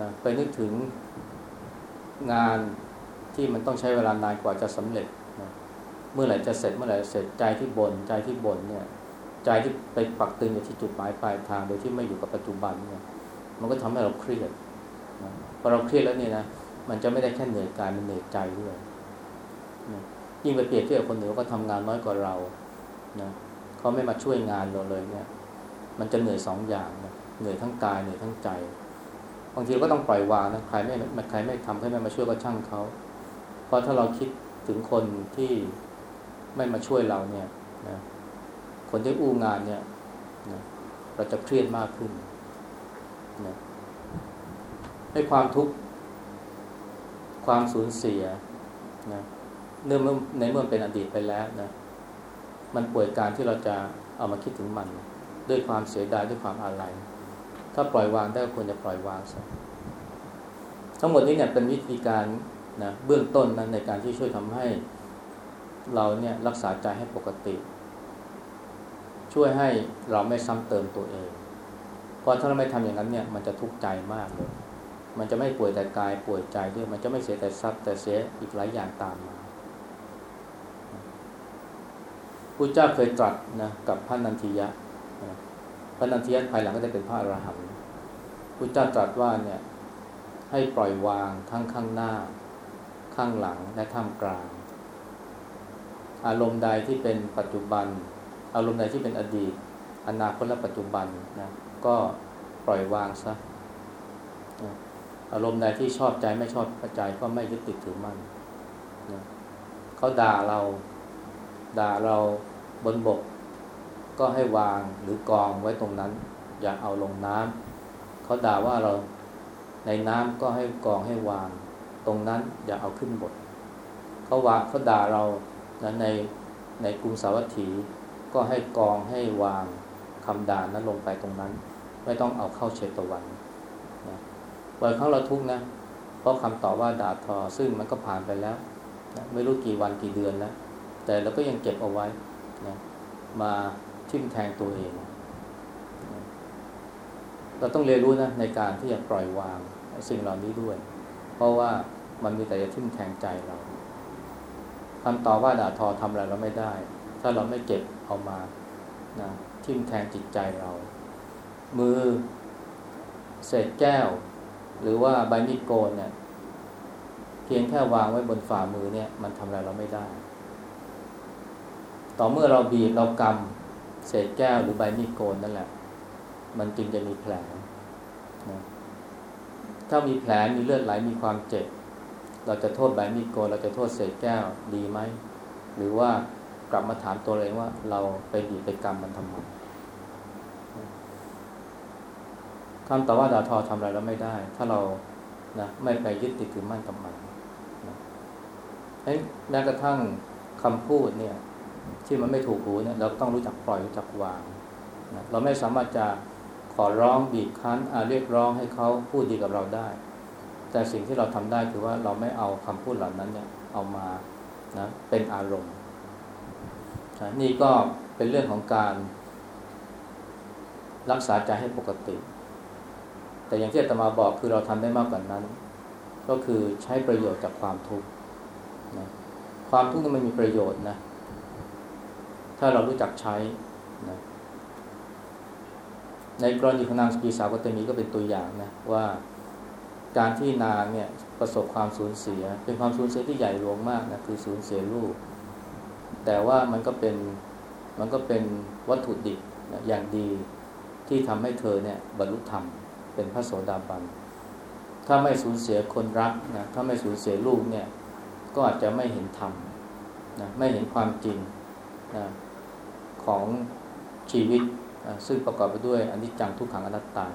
Speaker 1: นะไปนึกถึงงาน ที่มันต้องใช้เวลานานกว่าจะสำเร็จนะเมื่อไหร่จะเสร็จเมื่อไหร่เสร็จใจที่บน่นใจที่บ่นเนี่ย ใจที่ไปปักตึงอยู่ที่จุดหมายปลายทางโดยที่ไม่อยู่กับปัจจุบันเนี่ย มันก็ทำให้เราเครียดนะพอเราเครียดแล้วเนี่ยนะมันจะไม่ได้แค่เหนื่อยกายมันเหนื่อยใจด้วยนะยิ่งไปเปรียบเทียบคนอื่นก็ทำงานน้อยกว่าเรานะเขาไม่มาช่วยงานเราเลยเนี่ย มันจะเหนื่อยสองอย่างนะเหนื่อยทั้งกายเหนื่อยทั้งใจบางทีก็ต้องปล่อยวางนะใครไม่ใครไม่ทำให้ไม่มาช่วยก็ช่างเขา เพราะถ้าเราคิดถึงคนที่ไม่มาช่วยเราเนี่ยนะคนที่อู้งานเนี่ยนะเราจะเครียดมากขึ้นนะให้ความทุกข์ความสูญเสียนะเนื่องในเมื่อเป็นอดีตไปแล้วนะมันป่วยการที่เราจะเอามาคิดถึงมัน ด้วยความเสียดายด้วยความอาลัยถ้าปล่อยวางได้ก็ควรจะปล่อยวางซะทั้งหมดนี้เนี่ยเป็นวิธีการ นะเบื้องต้นนั้นในการที่ช่วยทำให้เราเนี่ยรักษาใจให้ปกติ ช่วยให้เราไม่ซ้ำเติมตัวเอง เพราะถ้าเราไม่ทำอย่างนั้นเนี่ยมันจะทุกข์ใจมากเลย มันจะไม่ป่วยแต่กายป่วยใจด้วย มันจะไม่เสียแต่ทรัพย์แต่เสียอีกหลายอย่างตามมาพระเจ้าเคยตรัสนะกับพระนันทิยะพระนันทิยะภายหลังก็ได้เป็นพระอรหันต์พระเจ้าตรัสว่าเนี่ยให้ปล่อยวางทั้งข้างหน้า ข้างหลังและท่ามกลาง อารมณ์ใดที่เป็นปัจจุบัน อารมณ์ใดที่เป็นอดีต อนาคตและปัจจุบันนะก็ปล่อยวางซะอารมณ์ใดที่ชอบใจไม่ชอบใจก็ไม่ยึดติดถือมั่นนะเขาด่าเราด่าเราบนบก ก็ให้วางหรือกองไว้ตรงนั้น อย่าเอาลงน้ำเขาด่าว่าเราในน้ำก็ให้กองให้วาง ตรงนั้นอย่าเอาขึ้นบกเขาว่าเขาด่าเราในในกรุงสาวัตถี ก็ให้กองให้วางคำด่านั้นลงไปตรงนั้น ไม่ต้องเอาเข้าเชตวันนะบ่อยครั้งเราทุกนะเพราะคำตอบว่าด่าทอซึ่งมันก็ผ่านไปแล้วนะไม่รู้กี่วันกี่เดือนแล้ว แต่เราก็ยังเก็บเอาไว้นะมาทิ่มแทงตัวเองนะเราต้องเรียนรู้นะในการที่จะปล่อยวางสิ่งเหล่านี้ด้วย เพราะว่า มันมีแต่จะทิ่มแทงใจเราคำตอบว่าด่าทอทำอะไรเราไม่ได้ ถ้าเราไม่เก็บเอามานะทิ่มแทงจิตใจเรา มือเศษแก้ว หรือว่าใบมีดโกนเนี่ย เพียงแค่วางไว้บนฝ่ามือเนี่ย มันทำอะไรเราไม่ได้ ต่อเมื่อเราบีบเรากำเศษแก้วหรือใบมีดโกนนั่นแหละ มันจึงจะมีแผลนะถ้ามีแผลมีเลือดไหลมีความเจ็บ เราจะโทษใบมีดโกนเราจะโทษเศษแก้วดีไหม หรือว่ากลับมาถามตัวเองว่าเราไปบีบไปกรรมมันทำไมคำต่อว่าด่าทอทำอะไรเราไม่ได้ ถ้าเรานะไม่ไปยึดติดถือมั่นกับมันนะแม้กระทั่งคำพูดเนี่ย ที่มันไม่ถูกหูเนี่ย เราต้องรู้จักปล่อยรู้จักวางนะเราไม่สามารถจะขอร้องบีบคั้นเรียกร้องให้เขาพูดดีกับเราได้ แต่สิ่งที่เราทำได้คือว่าเราไม่เอาคำพูดเหล่านั้นเนี่ยเอามานะเป็นอารมณ์นี่ก็เป็นเรื่องของการ รักษาใจให้ปกติ แต่อย่างที่อาตมาบอกคือเราทำได้มากกว่านั้น ก็คือใช้ประโยชน์จากความทุกข์นะความทุกข์นี่มันมีประโยชน์นะ ถ้าเรารู้จักใช้นะในกรณีของนางสกีสาวกตมีก็เป็นตัวอย่างนะว่า การที่นางเนี่ยประสบความสูญเสีย เป็นความสูญเสียที่ใหญ่หลวงมากนะคือสูญเสียลูก แต่ว่ามันก็เป็นมันก็เป็นวัตถุดิบนะอย่างดีที่ทำให้เธอเนี่ยบรรลุธรรมเป็นพระโสดาบัน ถ้าไม่สูญเสียคนรักนะถ้าไม่สูญเสียลูกเนี่ยก็อาจจะไม่เห็นธรรมนะไม่เห็นความจริงนะของชีวิตนะซึ่งประกอบไปด้วยอนิจจังทุกขังอนัตตา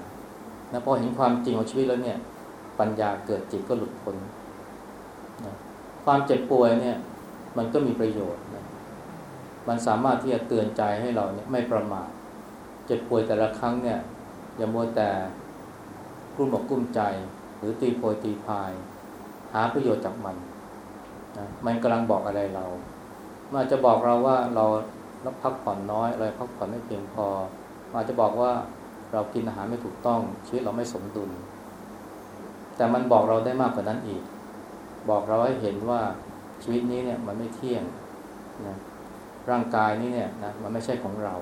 Speaker 1: นะพอเห็นความจริงของชีวิตแล้วเนี่ย ปัญญาเกิดจิตก็หลุดพ้นนะความเจ็บป่วยเนี่ย มันก็มีประโยชน์นะมันสามารถที่จะเตือนใจให้เราเนี่ยไม่ประมาทเจ็บป่วยแต่ละครั้งเนี่ย อย่ามัวแต่กลุ้มอกกลุ้มใจ หรือตีโพยตีพาย หาประโยชน์จากมันนะมันกำลังบอกอะไรเรามันอาจจะบอกเราว่าเรารับพักผ่อนน้อยอะไรพักผ่อนไม่เพียงพออาจจะบอกว่าเรากินอาหารไม่ถูกต้องชีวิตเราไม่สมดุล แต่มันบอกเราได้มากกว่านั้นอีก บอกเราให้เห็นว่าชีวิตนี้เนี่ยมันไม่เที่ยงนะร่างกายนี้เนี่ยนะมันไม่ใช่ของเรา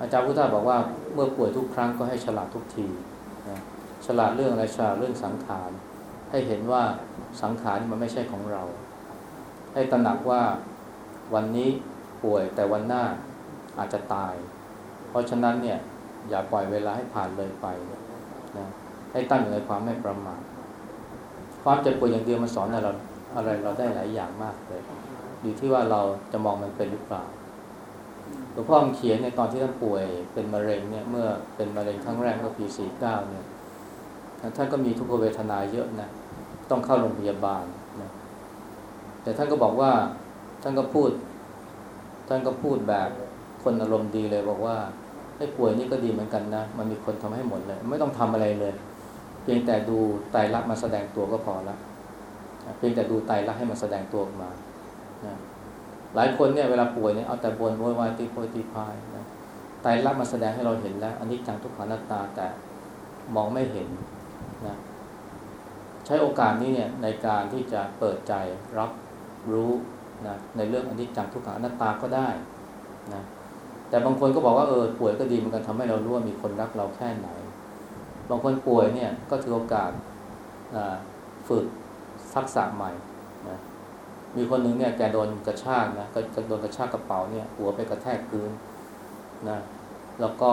Speaker 1: อาจารย์พุทธาบอกว่าเมื่อป่วยทุกครั้งก็ให้ฉลาดทุกทีนะฉลาดเรื่องอะไรฉลาดเรื่องสังขาร ให้เห็นว่าสังขารมันไม่ใช่ของเรา ให้ตระหนักว่าวันนี้ป่วยแต่วันหน้าอาจจะตาย เพราะฉะนั้นเนี่ยอย่าปล่อยเวลาให้ผ่านเลยไปนะ ให้ตั้งอยู่ในความไม่ประมาทความเจ็บป่วยอย่างเดียวมันสอนอะไรเราอะไรเราได้หลายอย่างมากเลยอยู่ที่ว่าเราจะมองมันเป็นหรือเปล่าหลวงพ่อเขียนในตอนที่ท่านป่วยเป็นมะเร็งเนี่ยเมื่อเป็นมะเร็งครั้งแรกเมื่อปีสี่เก้าเนี่ยท่านก็มีทุกขเวทนาเยอะนะต้องเข้าโรงพยาบาลนะแต่ท่านก็บอกว่าท่านก็พูด ท่านก็พูดแบบคนอารมณ์ดีเลยบอกว่า ให้ป่วยนี่ก็ดีเหมือนกันนะ มันมีคนทำให้หมดเลย ไม่ต้องทำอะไรเลย เพียงแต่ดูไตรลักษณ์มาแสดงตัวก็พอละเพียงแต่ดูไตรลักษณ์ให้มันแสดงตัวออกมานะหลายคนเนี่ยเวลาป่วยเนี่ยเอาแต่บนโวยวายตีโพยตีพายนะไตรลักษณ์มาแสดงให้เราเห็นแล้วอันนี้จังทุกขังนัตตาแต่มองไม่เห็นนะใช้โอกาสนี้เนี่ยในการที่จะเปิดใจรับรู้นะในเรื่องอันนี้จังทุกขังนัตตาก็ได้นะ แต่บางคนก็บอกว่าเออป่วยก็ดีเหมือนกันทำให้เรารู้ว่ามีคนรักเราแค่ไหน บางคนป่วยเนี่ยก็ถือโอกาสฝึกทักษะใหม่นะมีคนหนึ่งเนี่ยแกโดนกระชากนะก็โดนกระชากกระเป๋าเนี่ยหัวไปกระแทกพื้นนะแล้วก็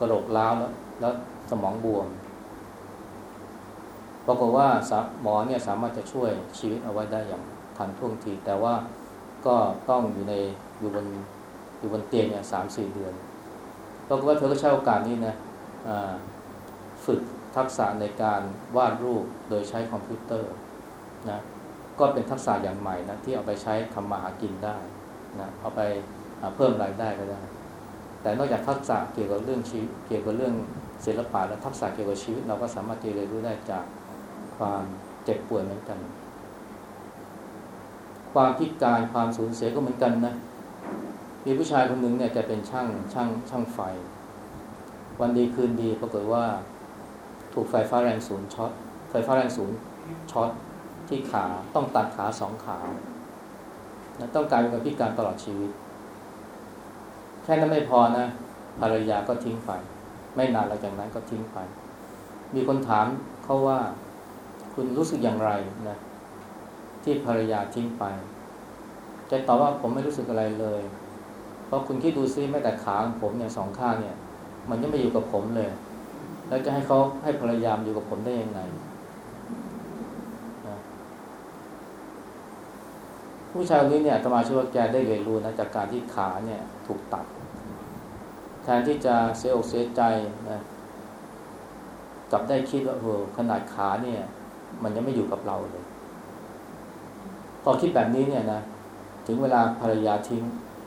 Speaker 1: กระโหลกล้าวแล้วแล้วสมองบวมปรากฏว่าหมอเนี่ยสามารถจะช่วยชีวิตเอาไว้ได้อย่างทันท่วงที แต่ว่าก็ต้องอยู่ในอยู่บน อยู่บนเตียงเนี่ยสามสี่เดือนปรากฏว่าเธอก็ใช้โอกาสนี้นะฝึกทักษะในการวาดรูปโดยใช้คอมพิวเตอร์นะก็เป็นทักษะอย่างใหม่นะที่เอาไปใช้ทำมาหากินได้นะเอาไปเพิ่มรายได้ก็ได้ แต่นอกจากทักษะเกี่ยวกับเรื่องชีวิตเกี่ยวกับเรื่องศิลปะและทักษะเกี่ยวกับชีวิตเราก็สามารถเรียนรู้ได้จากความเจ็บป่วยเหมือนกัน ความพิการความสูญเสียก็เหมือนกันนะ มีผู้ชายคนหนึ่งเนี่ยจะเป็นช่างช่างช่างไฟ วันดีคืนดีปรากฏว่า ถูกไฟฟ้าแรงสูงช็อตไฟฟ้าแรงสูงช็อตที่ขาต้องตัดขาสองขาต้องการเป็นพิการตลอดชีวิต แค่นั้นไม่พอนะ ภรรยาก็ทิ้งไป ไม่นานหลังจากนั้นก็ทิ้งไป มีคนถามเขาว่าคุณรู้สึกอย่างไรนะที่ภรรยาทิ้งไปจะตอบว่าผมไม่รู้สึกอะไรเลย ราะคุณคิดดูซิแม้แต่ขาของผมเนี่ยสองข้างเนี่ย มันยังไม่อยู่กับผมเลย แล้วจะให้เขาให้ภรรยามอยู่กับผมได้ยังไงผู้ชายคนนี้เนี่ยตมาชื่อว่าแกได้เรียนรู้นะจากการที่ขาเนี่ยถูกตัด แทนที่จะเสียอกเสียใจนะกลับได้คิดว่าเออขนาดขาเนี่ย มันยังไม่อยู่กับเราเลย พอคิดแบบนี้เนี่ยนะถึงเวลาภรรยาทิ้ง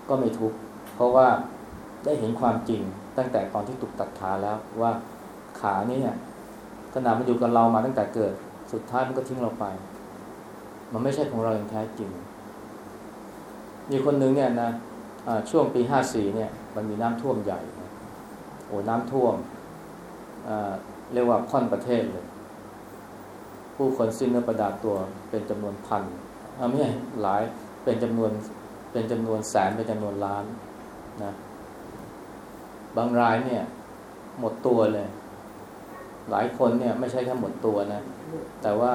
Speaker 1: ก็ไม่ทุกข์ เพราะว่าได้เห็นความจริงตั้งแต่ตอนที่ถูกตัดขาแล้วว่าขานี่เนี่ยขนาดมันอยู่กับเรามาตั้งแต่เกิด สุดท้ายมันก็ทิ้งเราไป มันไม่ใช่ของเราอย่างแท้จริง มีคนหนึ่งเนี่ยนะช่วงปีห้าสี่เนี่ย มันมีน้ำท่วมใหญ่นะโอ้น้ำท่วมเรียกว่าค่อนประเทศเลย ผู้คนสิ้นเนื้อประดาตัวเป็นจำนวนพันไม่ใช่หลายเป็นจำนวนเป็นจำนวนแสนเป็นจำนวนล้าน นะบางรายเนี่ย หมดตัวเลย หลายคนเนี่ย ไม่ใช่แค่หมดตัวนะ แต่ว่า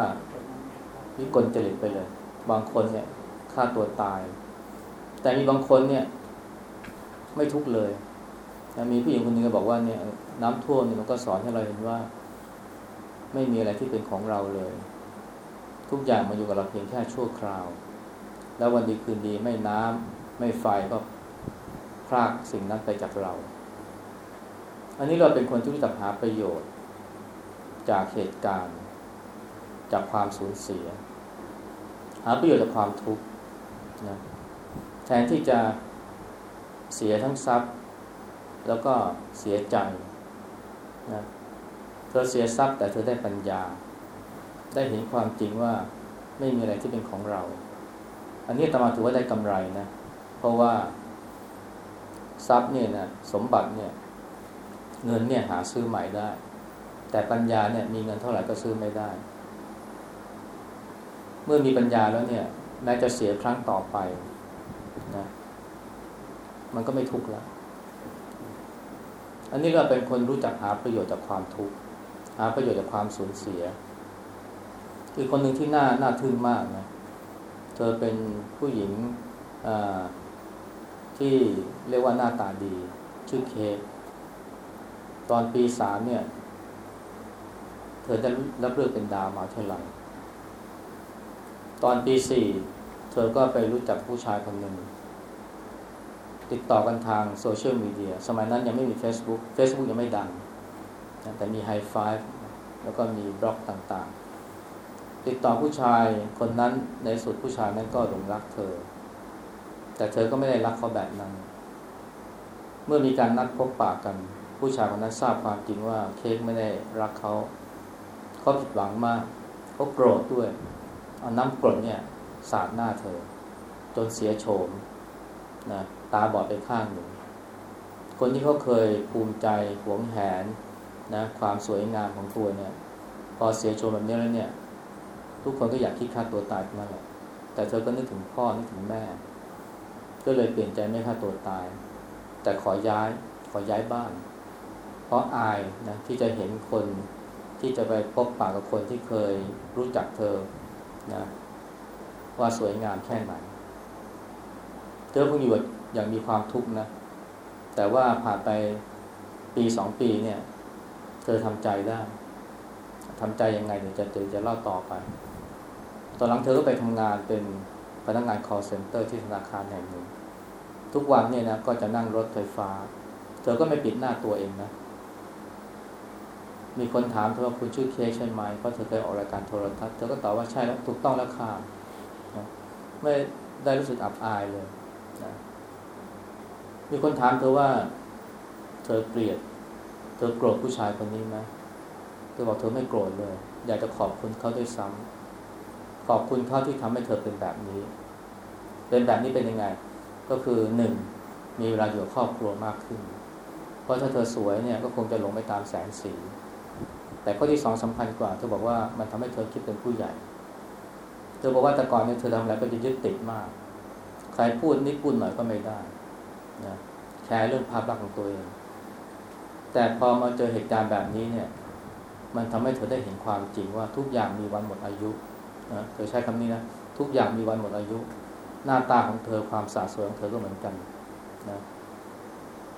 Speaker 1: วิกลจริตไปเลย บางคนเนี่ยฆ่าตัวตาย แต่มีบางคนเนี่ย ไม่ทุกเลยมีผู้หญิงคนหนึ่งก็บอกว่าเนี่ย น้ำท่วมเนี่ยมันก็สอนให้เราเห็นว่า ไม่มีอะไรที่เป็นของเราเลย ทุกอย่างมาอยู่กับเราเพียงแค่ชั่วคราว แล้ววันดีคืนดีไม่น้ำไม่ไฟก็ พรากสิ่งนั้นไปจากเรา อันนี้เราเป็นคนที่รู้จักหาประโยชน์ จากเหตุการณ์ จากความสูญเสีย หาประโยชน์จากความทุกข์นะแทนที่จะเสียทั้งทรัพย์ แล้วก็เสียใจนะเธอเสียทรัพย์แต่เธอได้ปัญญา ได้เห็นความจริงว่าไม่มีอะไรที่เป็นของเรา อันนี้ตมาถือว่าได้กำไรนะ เพราะว่า ทรัพย์เนี่ยนะสมบัติเนี่ยเงินเนี่ยหาซื้อใหม่ได้ แต่ปัญญาเนี่ยมีเงินเท่าไหร่ก็ซื้อไม่ได้ เมื่อมีปัญญาแล้วเนี่ยแม้จะเสียครั้งต่อไปนะมันก็ไม่ทุกข์แล้ว อันนี้เราเป็นคนรู้จักหาประโยชน์จากความทุกข์หาประโยชน์จากความสูญเสียคือคนหนึ่งที่น่าน่าทึ่งมากนะ เธอเป็นผู้หญิง ที่เรียกว่าหน้าตาดี ชื่อเคตอนปีสามเนี่ย เธอได้รับเลือกเป็นดาวมาเท่าไหร่ตอนปีสี่เธอก็ไปรู้จักผู้ชายคนหนึ่ง ติดต่อกันทางโซเชียลมีเดียสมัยนั้นยังไม่มี Facebook Facebook ยังไม่ดัง แต่มีไฮไฟแล้วก็มีบล็อกต่างๆ ติดต่อผู้ชายคนนั้นในสุดผู้ชายนั้นก็หลงรักเธอ แต่เธอก็ไม่ได้รักเขาแบบนั้น เมื่อมีการนัดพบปากกัน ผู้ชายคนนั้นทราบความจริงว่าเค้กไม่ได้รักเขาเขาผิดหวังมากเขาโกรธด้วยเอาน้ำกรดเนี่ยสาดหน้าเธอ จนเสียโฉมนะตาบอดไปข้างหนึ่งคนที่เขาเคยภูมิใจหวงแหนนะความสวยงามของตัวเนี่ย พอเสียโฉมแบบนี้แล้วเนี่ย ทุกคนก็อยากคิดฆ่าตัวตายนั่นแหละแต่เธอก็นึกถึงพ่อนึกถึงแม่ ก็เลยเปลี่ยนใจไม่ฆ่าตัวตาย แต่ขอย้ายขอย้ายบ้าน เพราะอายนะที่จะเห็นคนที่จะไปพบปากกับคนที่เคยรู้จักเธอนะว่าสวยงามแค่ไหนเธอเพิ่งอยู่อย่างมีความทุกข์นะ แต่ว่าผ่านไปปีสองปีเนี่ย เธอทำใจได้ทำใจยังไงเดี๋ยวจะเดี๋ยวจะเล่าต่อไป ตอนหลังเธอก็ไปทำงานเป็น พนักงาน call center ที่ธนาคารแห่งหนึ่ง ทุกวันเนี่ยนะก็จะนั่งรถไฟฟ้า เธอก็ไม่ปิดหน้าตัวเองนะ มีคนถามเธอว่าคุณชื่อเคใช่ไหมเพราะเธอเคยออกรายการโทรทัศน์เธอก็ตอบว่าใช่แล้วถูกต้องแล้วค่ะนะไม่ได้รู้สึกอับอายเลยนะมีคนถามเธอว่า เธอเกลียด เธอโกรธผู้ชายคนนี้ไหมเธอบอกเธอไม่โกรธเลย อยากจะขอบคุณเขาด้วยซ้ำ ขอบคุณเขาที่ทำให้เธอเป็นแบบนี้ เป็นแบบนี้เป็นยังไง ก็คือหนึ่งมีเวลาอยู่กับครอบครัวมากขึ้น เพราะถ้าเธอสวยเนี่ยก็คงจะหลงไปตามแสงสี แต่ข้อที่สองสำคัญกว่า เธอบอกว่ามันทำให้เธอคิดเป็นผู้ใหญ่ เธอบอกว่าแต่ก่อนเนี่ยเธอทำอะไรก็จะยึดติดมาก ใครพูดนิดพูดหน่อยก็ไม่ได้นะแคร์เรื่องภาพลักษณ์ของตัวเอง แต่พอมาเจอเหตุการณ์แบบนี้เนี่ย มันทำให้เธอได้เห็นความจริงว่าทุกอย่างมีวันหมดอายุ นะเธอใช้คำนี้นะ ทุกอย่างมีวันหมดอายุ หน้าตาของเธอความสะสวยของเธอก็เหมือนกันนะ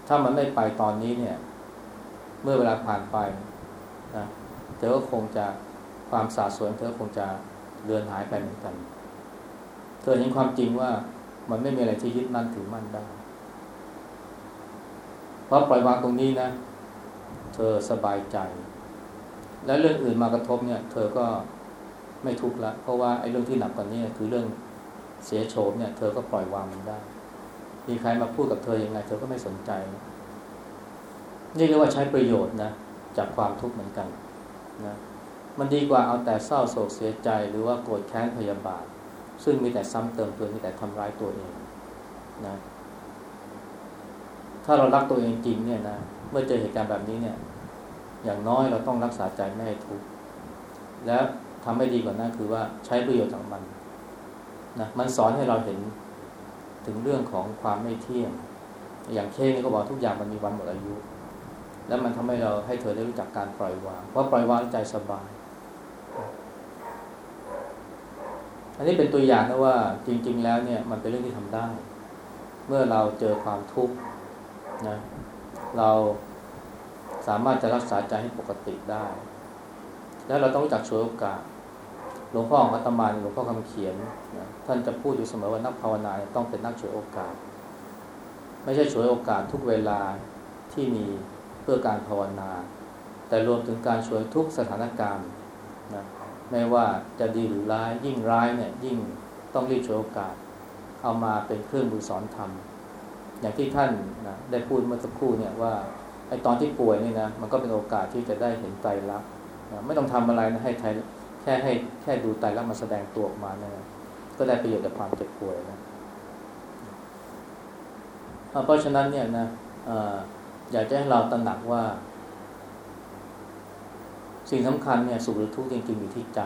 Speaker 1: ถ้ามันไม่ไปตอนนี้เนี่ย เมื่อเวลาผ่านไปนะเธอก็คงจะความสะสวยของเธอคงจะเลือนหายไปเหมือนกัน เธอเห็นความจริงว่ามันไม่มีอะไรที่ยึดมั่นถือมั่นได้เพราะปล่อยวางตรงนี้นะ เธอสบายใจ และเรื่องอื่นมากระทบเนี่ย เธอก็ ไม่ทุกข์ละ เพราะว่าไอ้เรื่องที่หนักกว่านี้คือเรื่องเสียโฉมเนี่ย เธอก็ปล่อยวางมันได้ มีใครมาพูดกับเธออยังไง เธอก็ไม่สนใจ นี่เรียกว่าใช้ประโยชน์นะจากความทุกข์เหมือนกันนะมันดีกว่าเอาแต่เศร้าโศกเสียใจหรือว่าโกรธแค้นพยาบาท ซึ่งมีแต่ซ้ำเติมตัวมีแต่ทำร้ายตัวเองนะถ้าเรารักตัวเองจริงเนี่ยนะเมื่อเจอเหตุการณ์แบบนี้เนี่ย อย่างน้อยเราต้องรักษาใจไม่ให้ทุกข์และ ทำให้ดีกว่านั้นคือว่าใช้ประโยชน์จากมันนะมันสอนให้เราเห็นถึงเรื่องของความไม่เที่ยง อย่างเช่นก็บอกทุกอย่างมันมีวันหมดอายุ แล้วมันทำให้เราให้เธอได้รู้จักการปล่อยวางเพราะปล่อยวางใจสบาย อันนี้เป็นตัวอย่างนะว่าจริง ๆ แล้วเนี่ยมันเป็นเรื่องที่ทำได้ เมื่อเราเจอความทุกข์นะเราสามารถจะรักษาใจให้ปกติได้ แล้วเราต้องรู้จักช่วยโอกาส หลวงพ่อของอาตมาหลวงพ่อคำเขียนนะท่านจะพูดอยู่เสมอว่านักภาวนาต้องเป็นนักช่วยโอกาส ไม่ใช่ช่วยโอกาสทุกเวลาที่มีเพื่อการภาวนา แต่รวมถึงการช่วยทุกสถานการณ์นะไม่ว่าจะดีหรือร้ายยิ่งร้ายเนี่ยยิ่งต้องรีบช่วยโอกาส เอามาเป็นเครื่องมือสอนธรรม อย่างที่ท่านนะได้พูดเมื่อสักครู่เนี่ยว่าไอตอนที่ป่วยนี่นะมันก็เป็นโอกาสที่จะได้เห็นไตรลักนะไม่ต้องทำอะไรนะให้ไทย แค่ให้แค่ดูไตรลักมาแสดงตัวออกมาเนี่ยก็ได้ประโยชน์จากความเจ็บป่วยนะเพราะฉะนั้นเนี่ยนะอยากจะให้เราตระหนักว่า สิ่งสำคัญเนี่ยสุขหรือทุกข์จริงๆอยู่ที่ใจ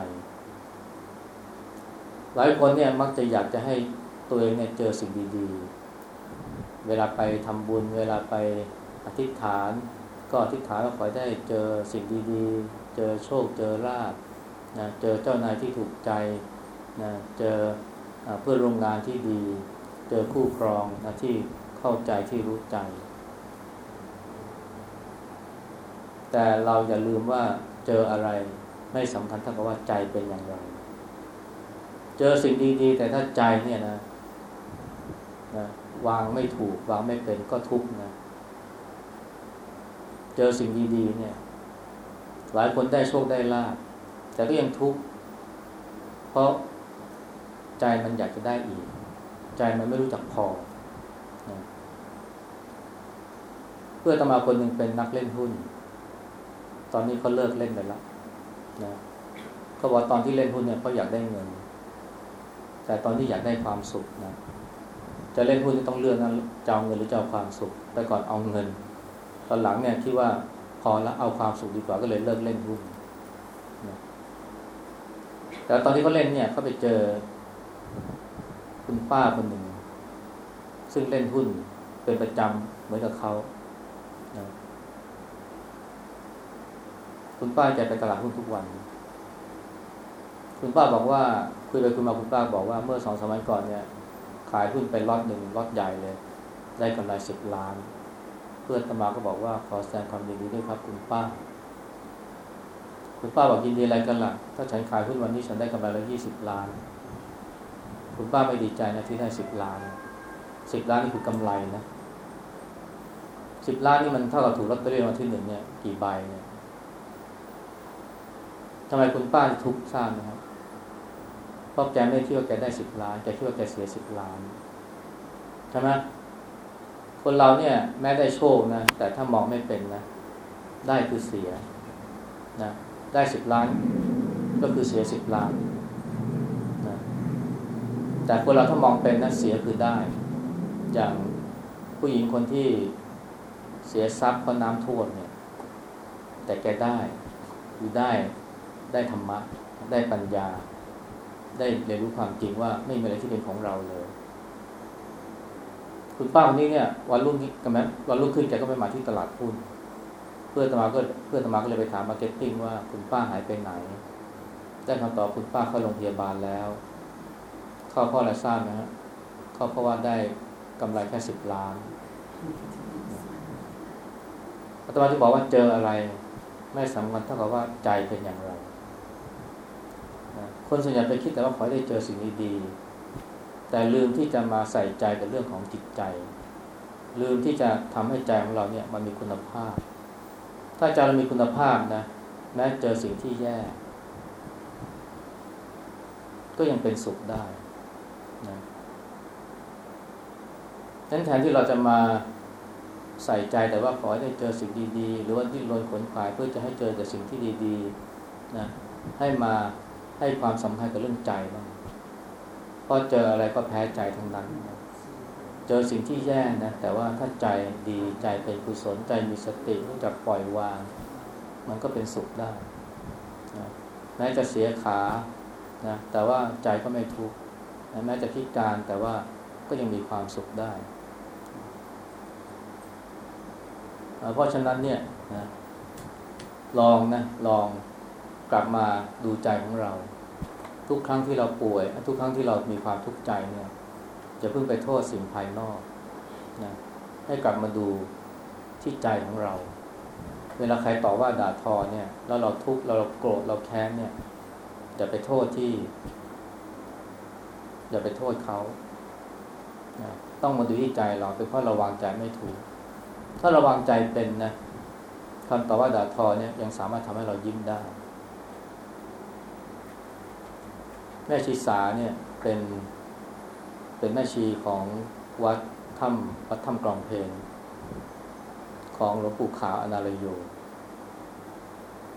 Speaker 1: หลายคนเนี่ยมักจะอยากจะให้ตัวเองเนี่ยเจอสิ่งดีๆ เวลาไปทำบุญ เวลาไปอธิษฐาน ก็อธิษฐานว่าขอได้เจอสิ่งดีๆ เจอโชคเจอลาภ นะเจอเจ้านายที่ถูกใจนะเจอเพื่อนร่วมงานที่ดี เจอคู่ครองนะที่เข้าใจที่รู้ใจ แต่เราอย่าลืมว่าเจออะไรไม่สำคัญเท่ากับว่าใจเป็นอย่างไร เจอสิ่งดีๆ แต่ถ้าใจเนี่ยนะนะวางไม่ถูกวางไม่เป็นก็ทุกข์นะ เจอสิ่งดีๆเนี่ย หลายคนได้โชคได้ลาภ แต่ก็ยังทุกข์เพราะใจมันอยากจะได้อีก ใจมันไม่รู้จักพอนะเพื่อตมาคนหนึ่งเป็นนักเล่นหุ้น ตอนนี้เขาเลิกเล่นไปแล้วนะเขาบอกตอนที่เล่นหุ้นเนี่ยเขาอยากได้เงิน แต่ตอนที่อยากได้ความสุขนะจะเล่นหุ้นต้องเลือกนะจะเอาเงินหรือจะเอาความสุขไปก่อนเอาเงิน ตอนหลังเนี่ยคิดว่าพอแล้วเอาความสุขดีกว่าก็เลยเลิกเล่นหุ้น แต่ตอนที่เขาเล่นเนี่ยเขาไปเจอ คุณป้าคนหนึ่ง ซึ่งเล่นหุ้นเป็นประจำเหมือนกับเขานะคุณป้าแกไปตลาดหุ้นทุกวัน คุณป้าบอกว่า คุยไปคุยมาคุณป้าบอกว่าเมื่อสองสมัยก่อนเนี่ย ขายหุ้นเป็นล็อตหนึ่งล็อตใหญ่เลย ได้กำไรสิบล้าน เพื่อนตมาก็บอกว่าขอแสดงความยินดีด้วยครับคุณป้า คุณป้าบอกยินดีอะไรกันล่ะ ถ้าฉันขายหุ้นวันนี้ฉันได้กำไรละยี่สิบล้าน คุณป้าไม่ดีใจนะที่ได้สิบล้านสิบล้านนี่คือกำไรนะสิบล้านนี่มันเท่ากับถูกลอตเตอรี่วัลที่หนึ่งเนี่ยกี่ใบเนี่ยทำไมคุณป้าทุกข์ทราบนะครับเพราะแกไม่เที่ยวแกได้สิบล้านแกเที่ยวแกเสียสิบล้านใช่ไหมคนเราเนี่ย แม้ได้โชคนะแต่ถ้ามองไม่เป็นนะ ได้คือเสียนะ ได้สิบล้าน ก็คือเสียสิบล้านนะแต่คนเราถ้ามองเป็นนะเสียคือได้ อย่างผู้หญิงคนที่เสียทรัพย์เพราะน้ำท่วมเนี่ย แต่แกได้คือได้ได้ธรรมะ ได้ปัญญา ได้เรียนรู้ความจริงว่าไม่มีอะไรที่เป็นของเราเลย คุณป้าคนนี้เนี่ย วันรุ่งนี้กันไหมวันรุ่งขึ้นแกก็ไปมาที่ตลาดหุ้น เพื่อนอาตมาก็เพื่อนอาตมาก็เลยไปถาม marketing ว่าคุณป้าหายไปไหน ได้คำตอบคุณป้าเข้าโรงพยาบาลแล้ว เข้าเพราะอะไรทราบไหมฮะเข้าเพราะว่าได้กำไรแค่สิบล้านอาตมาจะบอกว่าเจออะไร ไม่สำคัญเท่ากับว่าใจเป็นอย่างไร คนส่วนใหญ่ไปคิดแต่ว่าขอได้เจอสิ่งดีๆแต่ลืมที่จะมาใส่ใจกับเรื่องของจิตใจ ลืมที่จะทำให้ใจของเราเนี่ยมันมีคุณภาพ ถ้าใจเรามีคุณภาพนะ แม้เจอสิ่งที่แย่ ก็ยังเป็นสุขได้นะนั้นแทนที่เราจะมาใส่ใจแต่ว่าขอให้ได้เจอสิ่งดีๆ หรือว่าที่รนขนขวายเพื่อจะให้เจอแต่สิ่งที่ดีๆนะให้มาให้ความสำคัญกับเรื่องใจบ้างพราะเจออะไรก็แพ้ใจทั้งนั้น เจอสิ่งที่แย่นะ แต่ว่าถ้าใจดีใจเป็นกุศลใจมีสติรู้จักปล่อยวาง มันก็เป็นสุขได้นะแม้จะเสียขานะแต่ว่าใจก็ไม่ทุกข์แม้จะพิการแต่ว่าก็ยังมีความสุขได้ เพราะฉะนั้นเนี่ยนะลองนะลองกลับมาดูใจของเรา ทุกครั้งที่เราป่วย ทุกครั้งที่เรามีความทุกข์ใจเนี่ย จะเพิ่งไปโทษสิ่งภายนอกนะให้กลับมาดูที่ใจของเรา เวลาใครต่อว่าด่าทอเนี่ย แล้วเราทุกข์เราโกรธเราแค้นเนี่ยอย่าไปโทษที่ อย่าไปโทษเขานะต้องมาดูที่ใจเราเป็นเพราะเราวางใจไม่ถูก ถ้าเราวางใจเป็นนะคำต่อว่าด่าทอเนี่ยยังสามารถทำให้เรายิ้มได้ แม่ชีสาเนี่ยเป็น เป็นแม่ชีของวัดถ้ำวัดถ้ำกรองเพลง ของหลวงปู่ขาวอนาลโย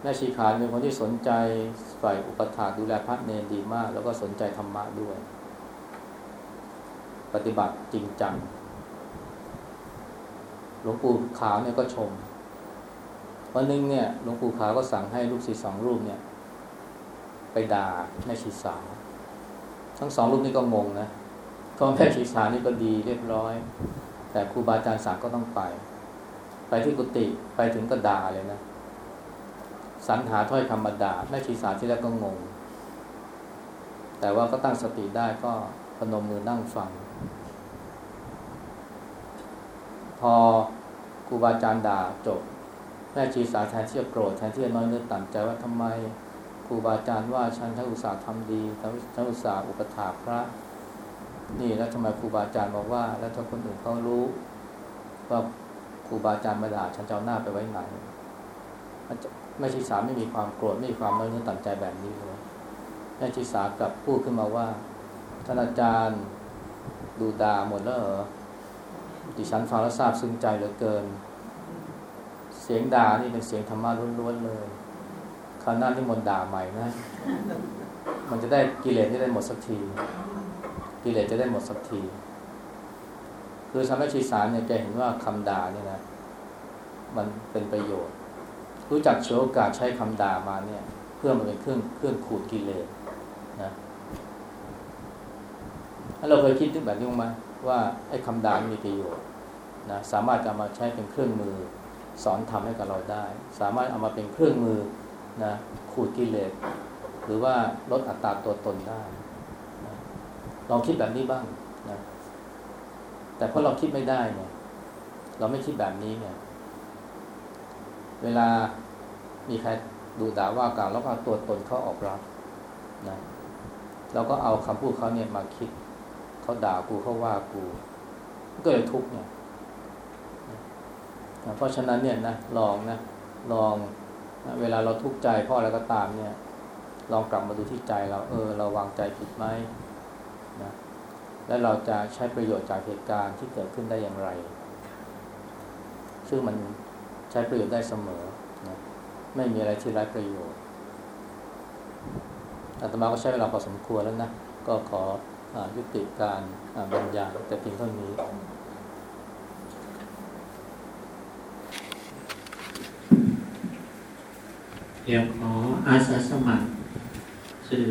Speaker 1: แม่ชีขาเป็นคนที่สนใจฝ่ายอุปถาดูแลพระเนรดีมาก แล้วก็สนใจธรรมะด้วย ปฏิบัติจริงจังหลวงปู่ขาวเนี่ยก็ชม วันนึงเนี่ยหลวงปู่ขาวก็สั่งให้ลูกศิษย์สองรูปเนี่ย ไปด่าแม่ชีสาว ทั้งสองรูปนี้ก็งงนะ เพราะแม่ชีสานี่ก็ดีเรียบร้อย แต่ครูบาอาจารย์สั่งก็ต้องไป ไปที่กุฏิไปถึงก็ด่าเลยนะสรรหาถ้อยคำมาด่าแม่ชีสาที่แรกก็งง แต่ว่าก็ตั้งสติได้ก็พนมมือนั่งฟัง พอครูบาอาจารย์ด่าจบแม่ชีสาแทนที่จะโกรธแทนที่จะน้อยเนื้อต่ำใจว่าทำไมครูบาอาจารย์ว่าฉันทั้งอุตส่าห์ทำดีทั้งอุตส่าห์อุปถาพระ นี่แล้วทำไมครูบาอาจารย์บอกว่า แล้วถ้าคนอื่นเขารู้ว่าครูบาอาจารย์มาด่าฉันจะเอาหน้าไปไว้ไหนแม่ชีสาไม่มีความโกรธไม่มีความน้อยเนื้อต่ำใจแบบนี้เลยแม่ชีสากับพูดขึ้นมาว่าท่านอาจารย์ดูด่าหมดแล้วเหรอดิฉันฟังแล้วทราบซึ้งใจเหลือเกิน เสียงด่านี่เป็นเสียงธรรมะล้วนๆเลยคราวหน้าที่มนด่าใหม่นะ มันจะได้กิเลสจะได้หมดสักที กิเลสจะได้หมดสักที คือสมัยชีสารเนี่ยแกเห็นว่าคำด่าเนี่ยนะ มันเป็นประโยชน์ รู้จักเฉลโอกาสใช้คำด่ามาเนี่ย เพื่อมันเป็นเครื่องเครื่องขูดกิเลสนะถ้าเราเคยคิดถึงแบบนี้ไหมว่าไอ้คำด่ามีประโยชน์นะสามารถจะมาใช้เป็นเครื่องมือสอนทำให้กับเราได้ สามารถเอามาเป็นเครื่องมือนะขูดกิเลสหรือว่าลดอัตราตัวตนได้ ลองคิดแบบนี้บ้างนะแต่เพราะเราคิดไม่ได้เนี่ยเราไม่คิดแบบนี้เนี่ย เวลามีใครดูด่าว่ากล่าวแล้วก็ตัวตนเขาออกรับนะเราก็เอาคำพูดเขาเนี่ยมาคิดเขาด่ากูเขาว่ากูก็เลยทุกข์เนี่ยเพราะฉะนั้นเนี่ยนะลองนะลองนะเวลาเราทุกข์ใจเพราะอะไรก็ตามเนี่ย ลองกลับมาดูที่ใจเราเออ เราวางใจผิดไหม แล้วเราจะใช้ประโยชน์จากเหตุการณ์ที่เกิดขึ้นได้อย่างไร ซึ่งมันใช้ประโยชน์ได้เสมอนะไม่มีอะไรที่ไร้ประโยชน์อาตมาก็ใช้เวลาพอสมควรแล้วนะ ก็ขออยุติการบรรยายแต่เพียงเท่านี้
Speaker 2: เดี๋ยวขออาสาสมัครคือ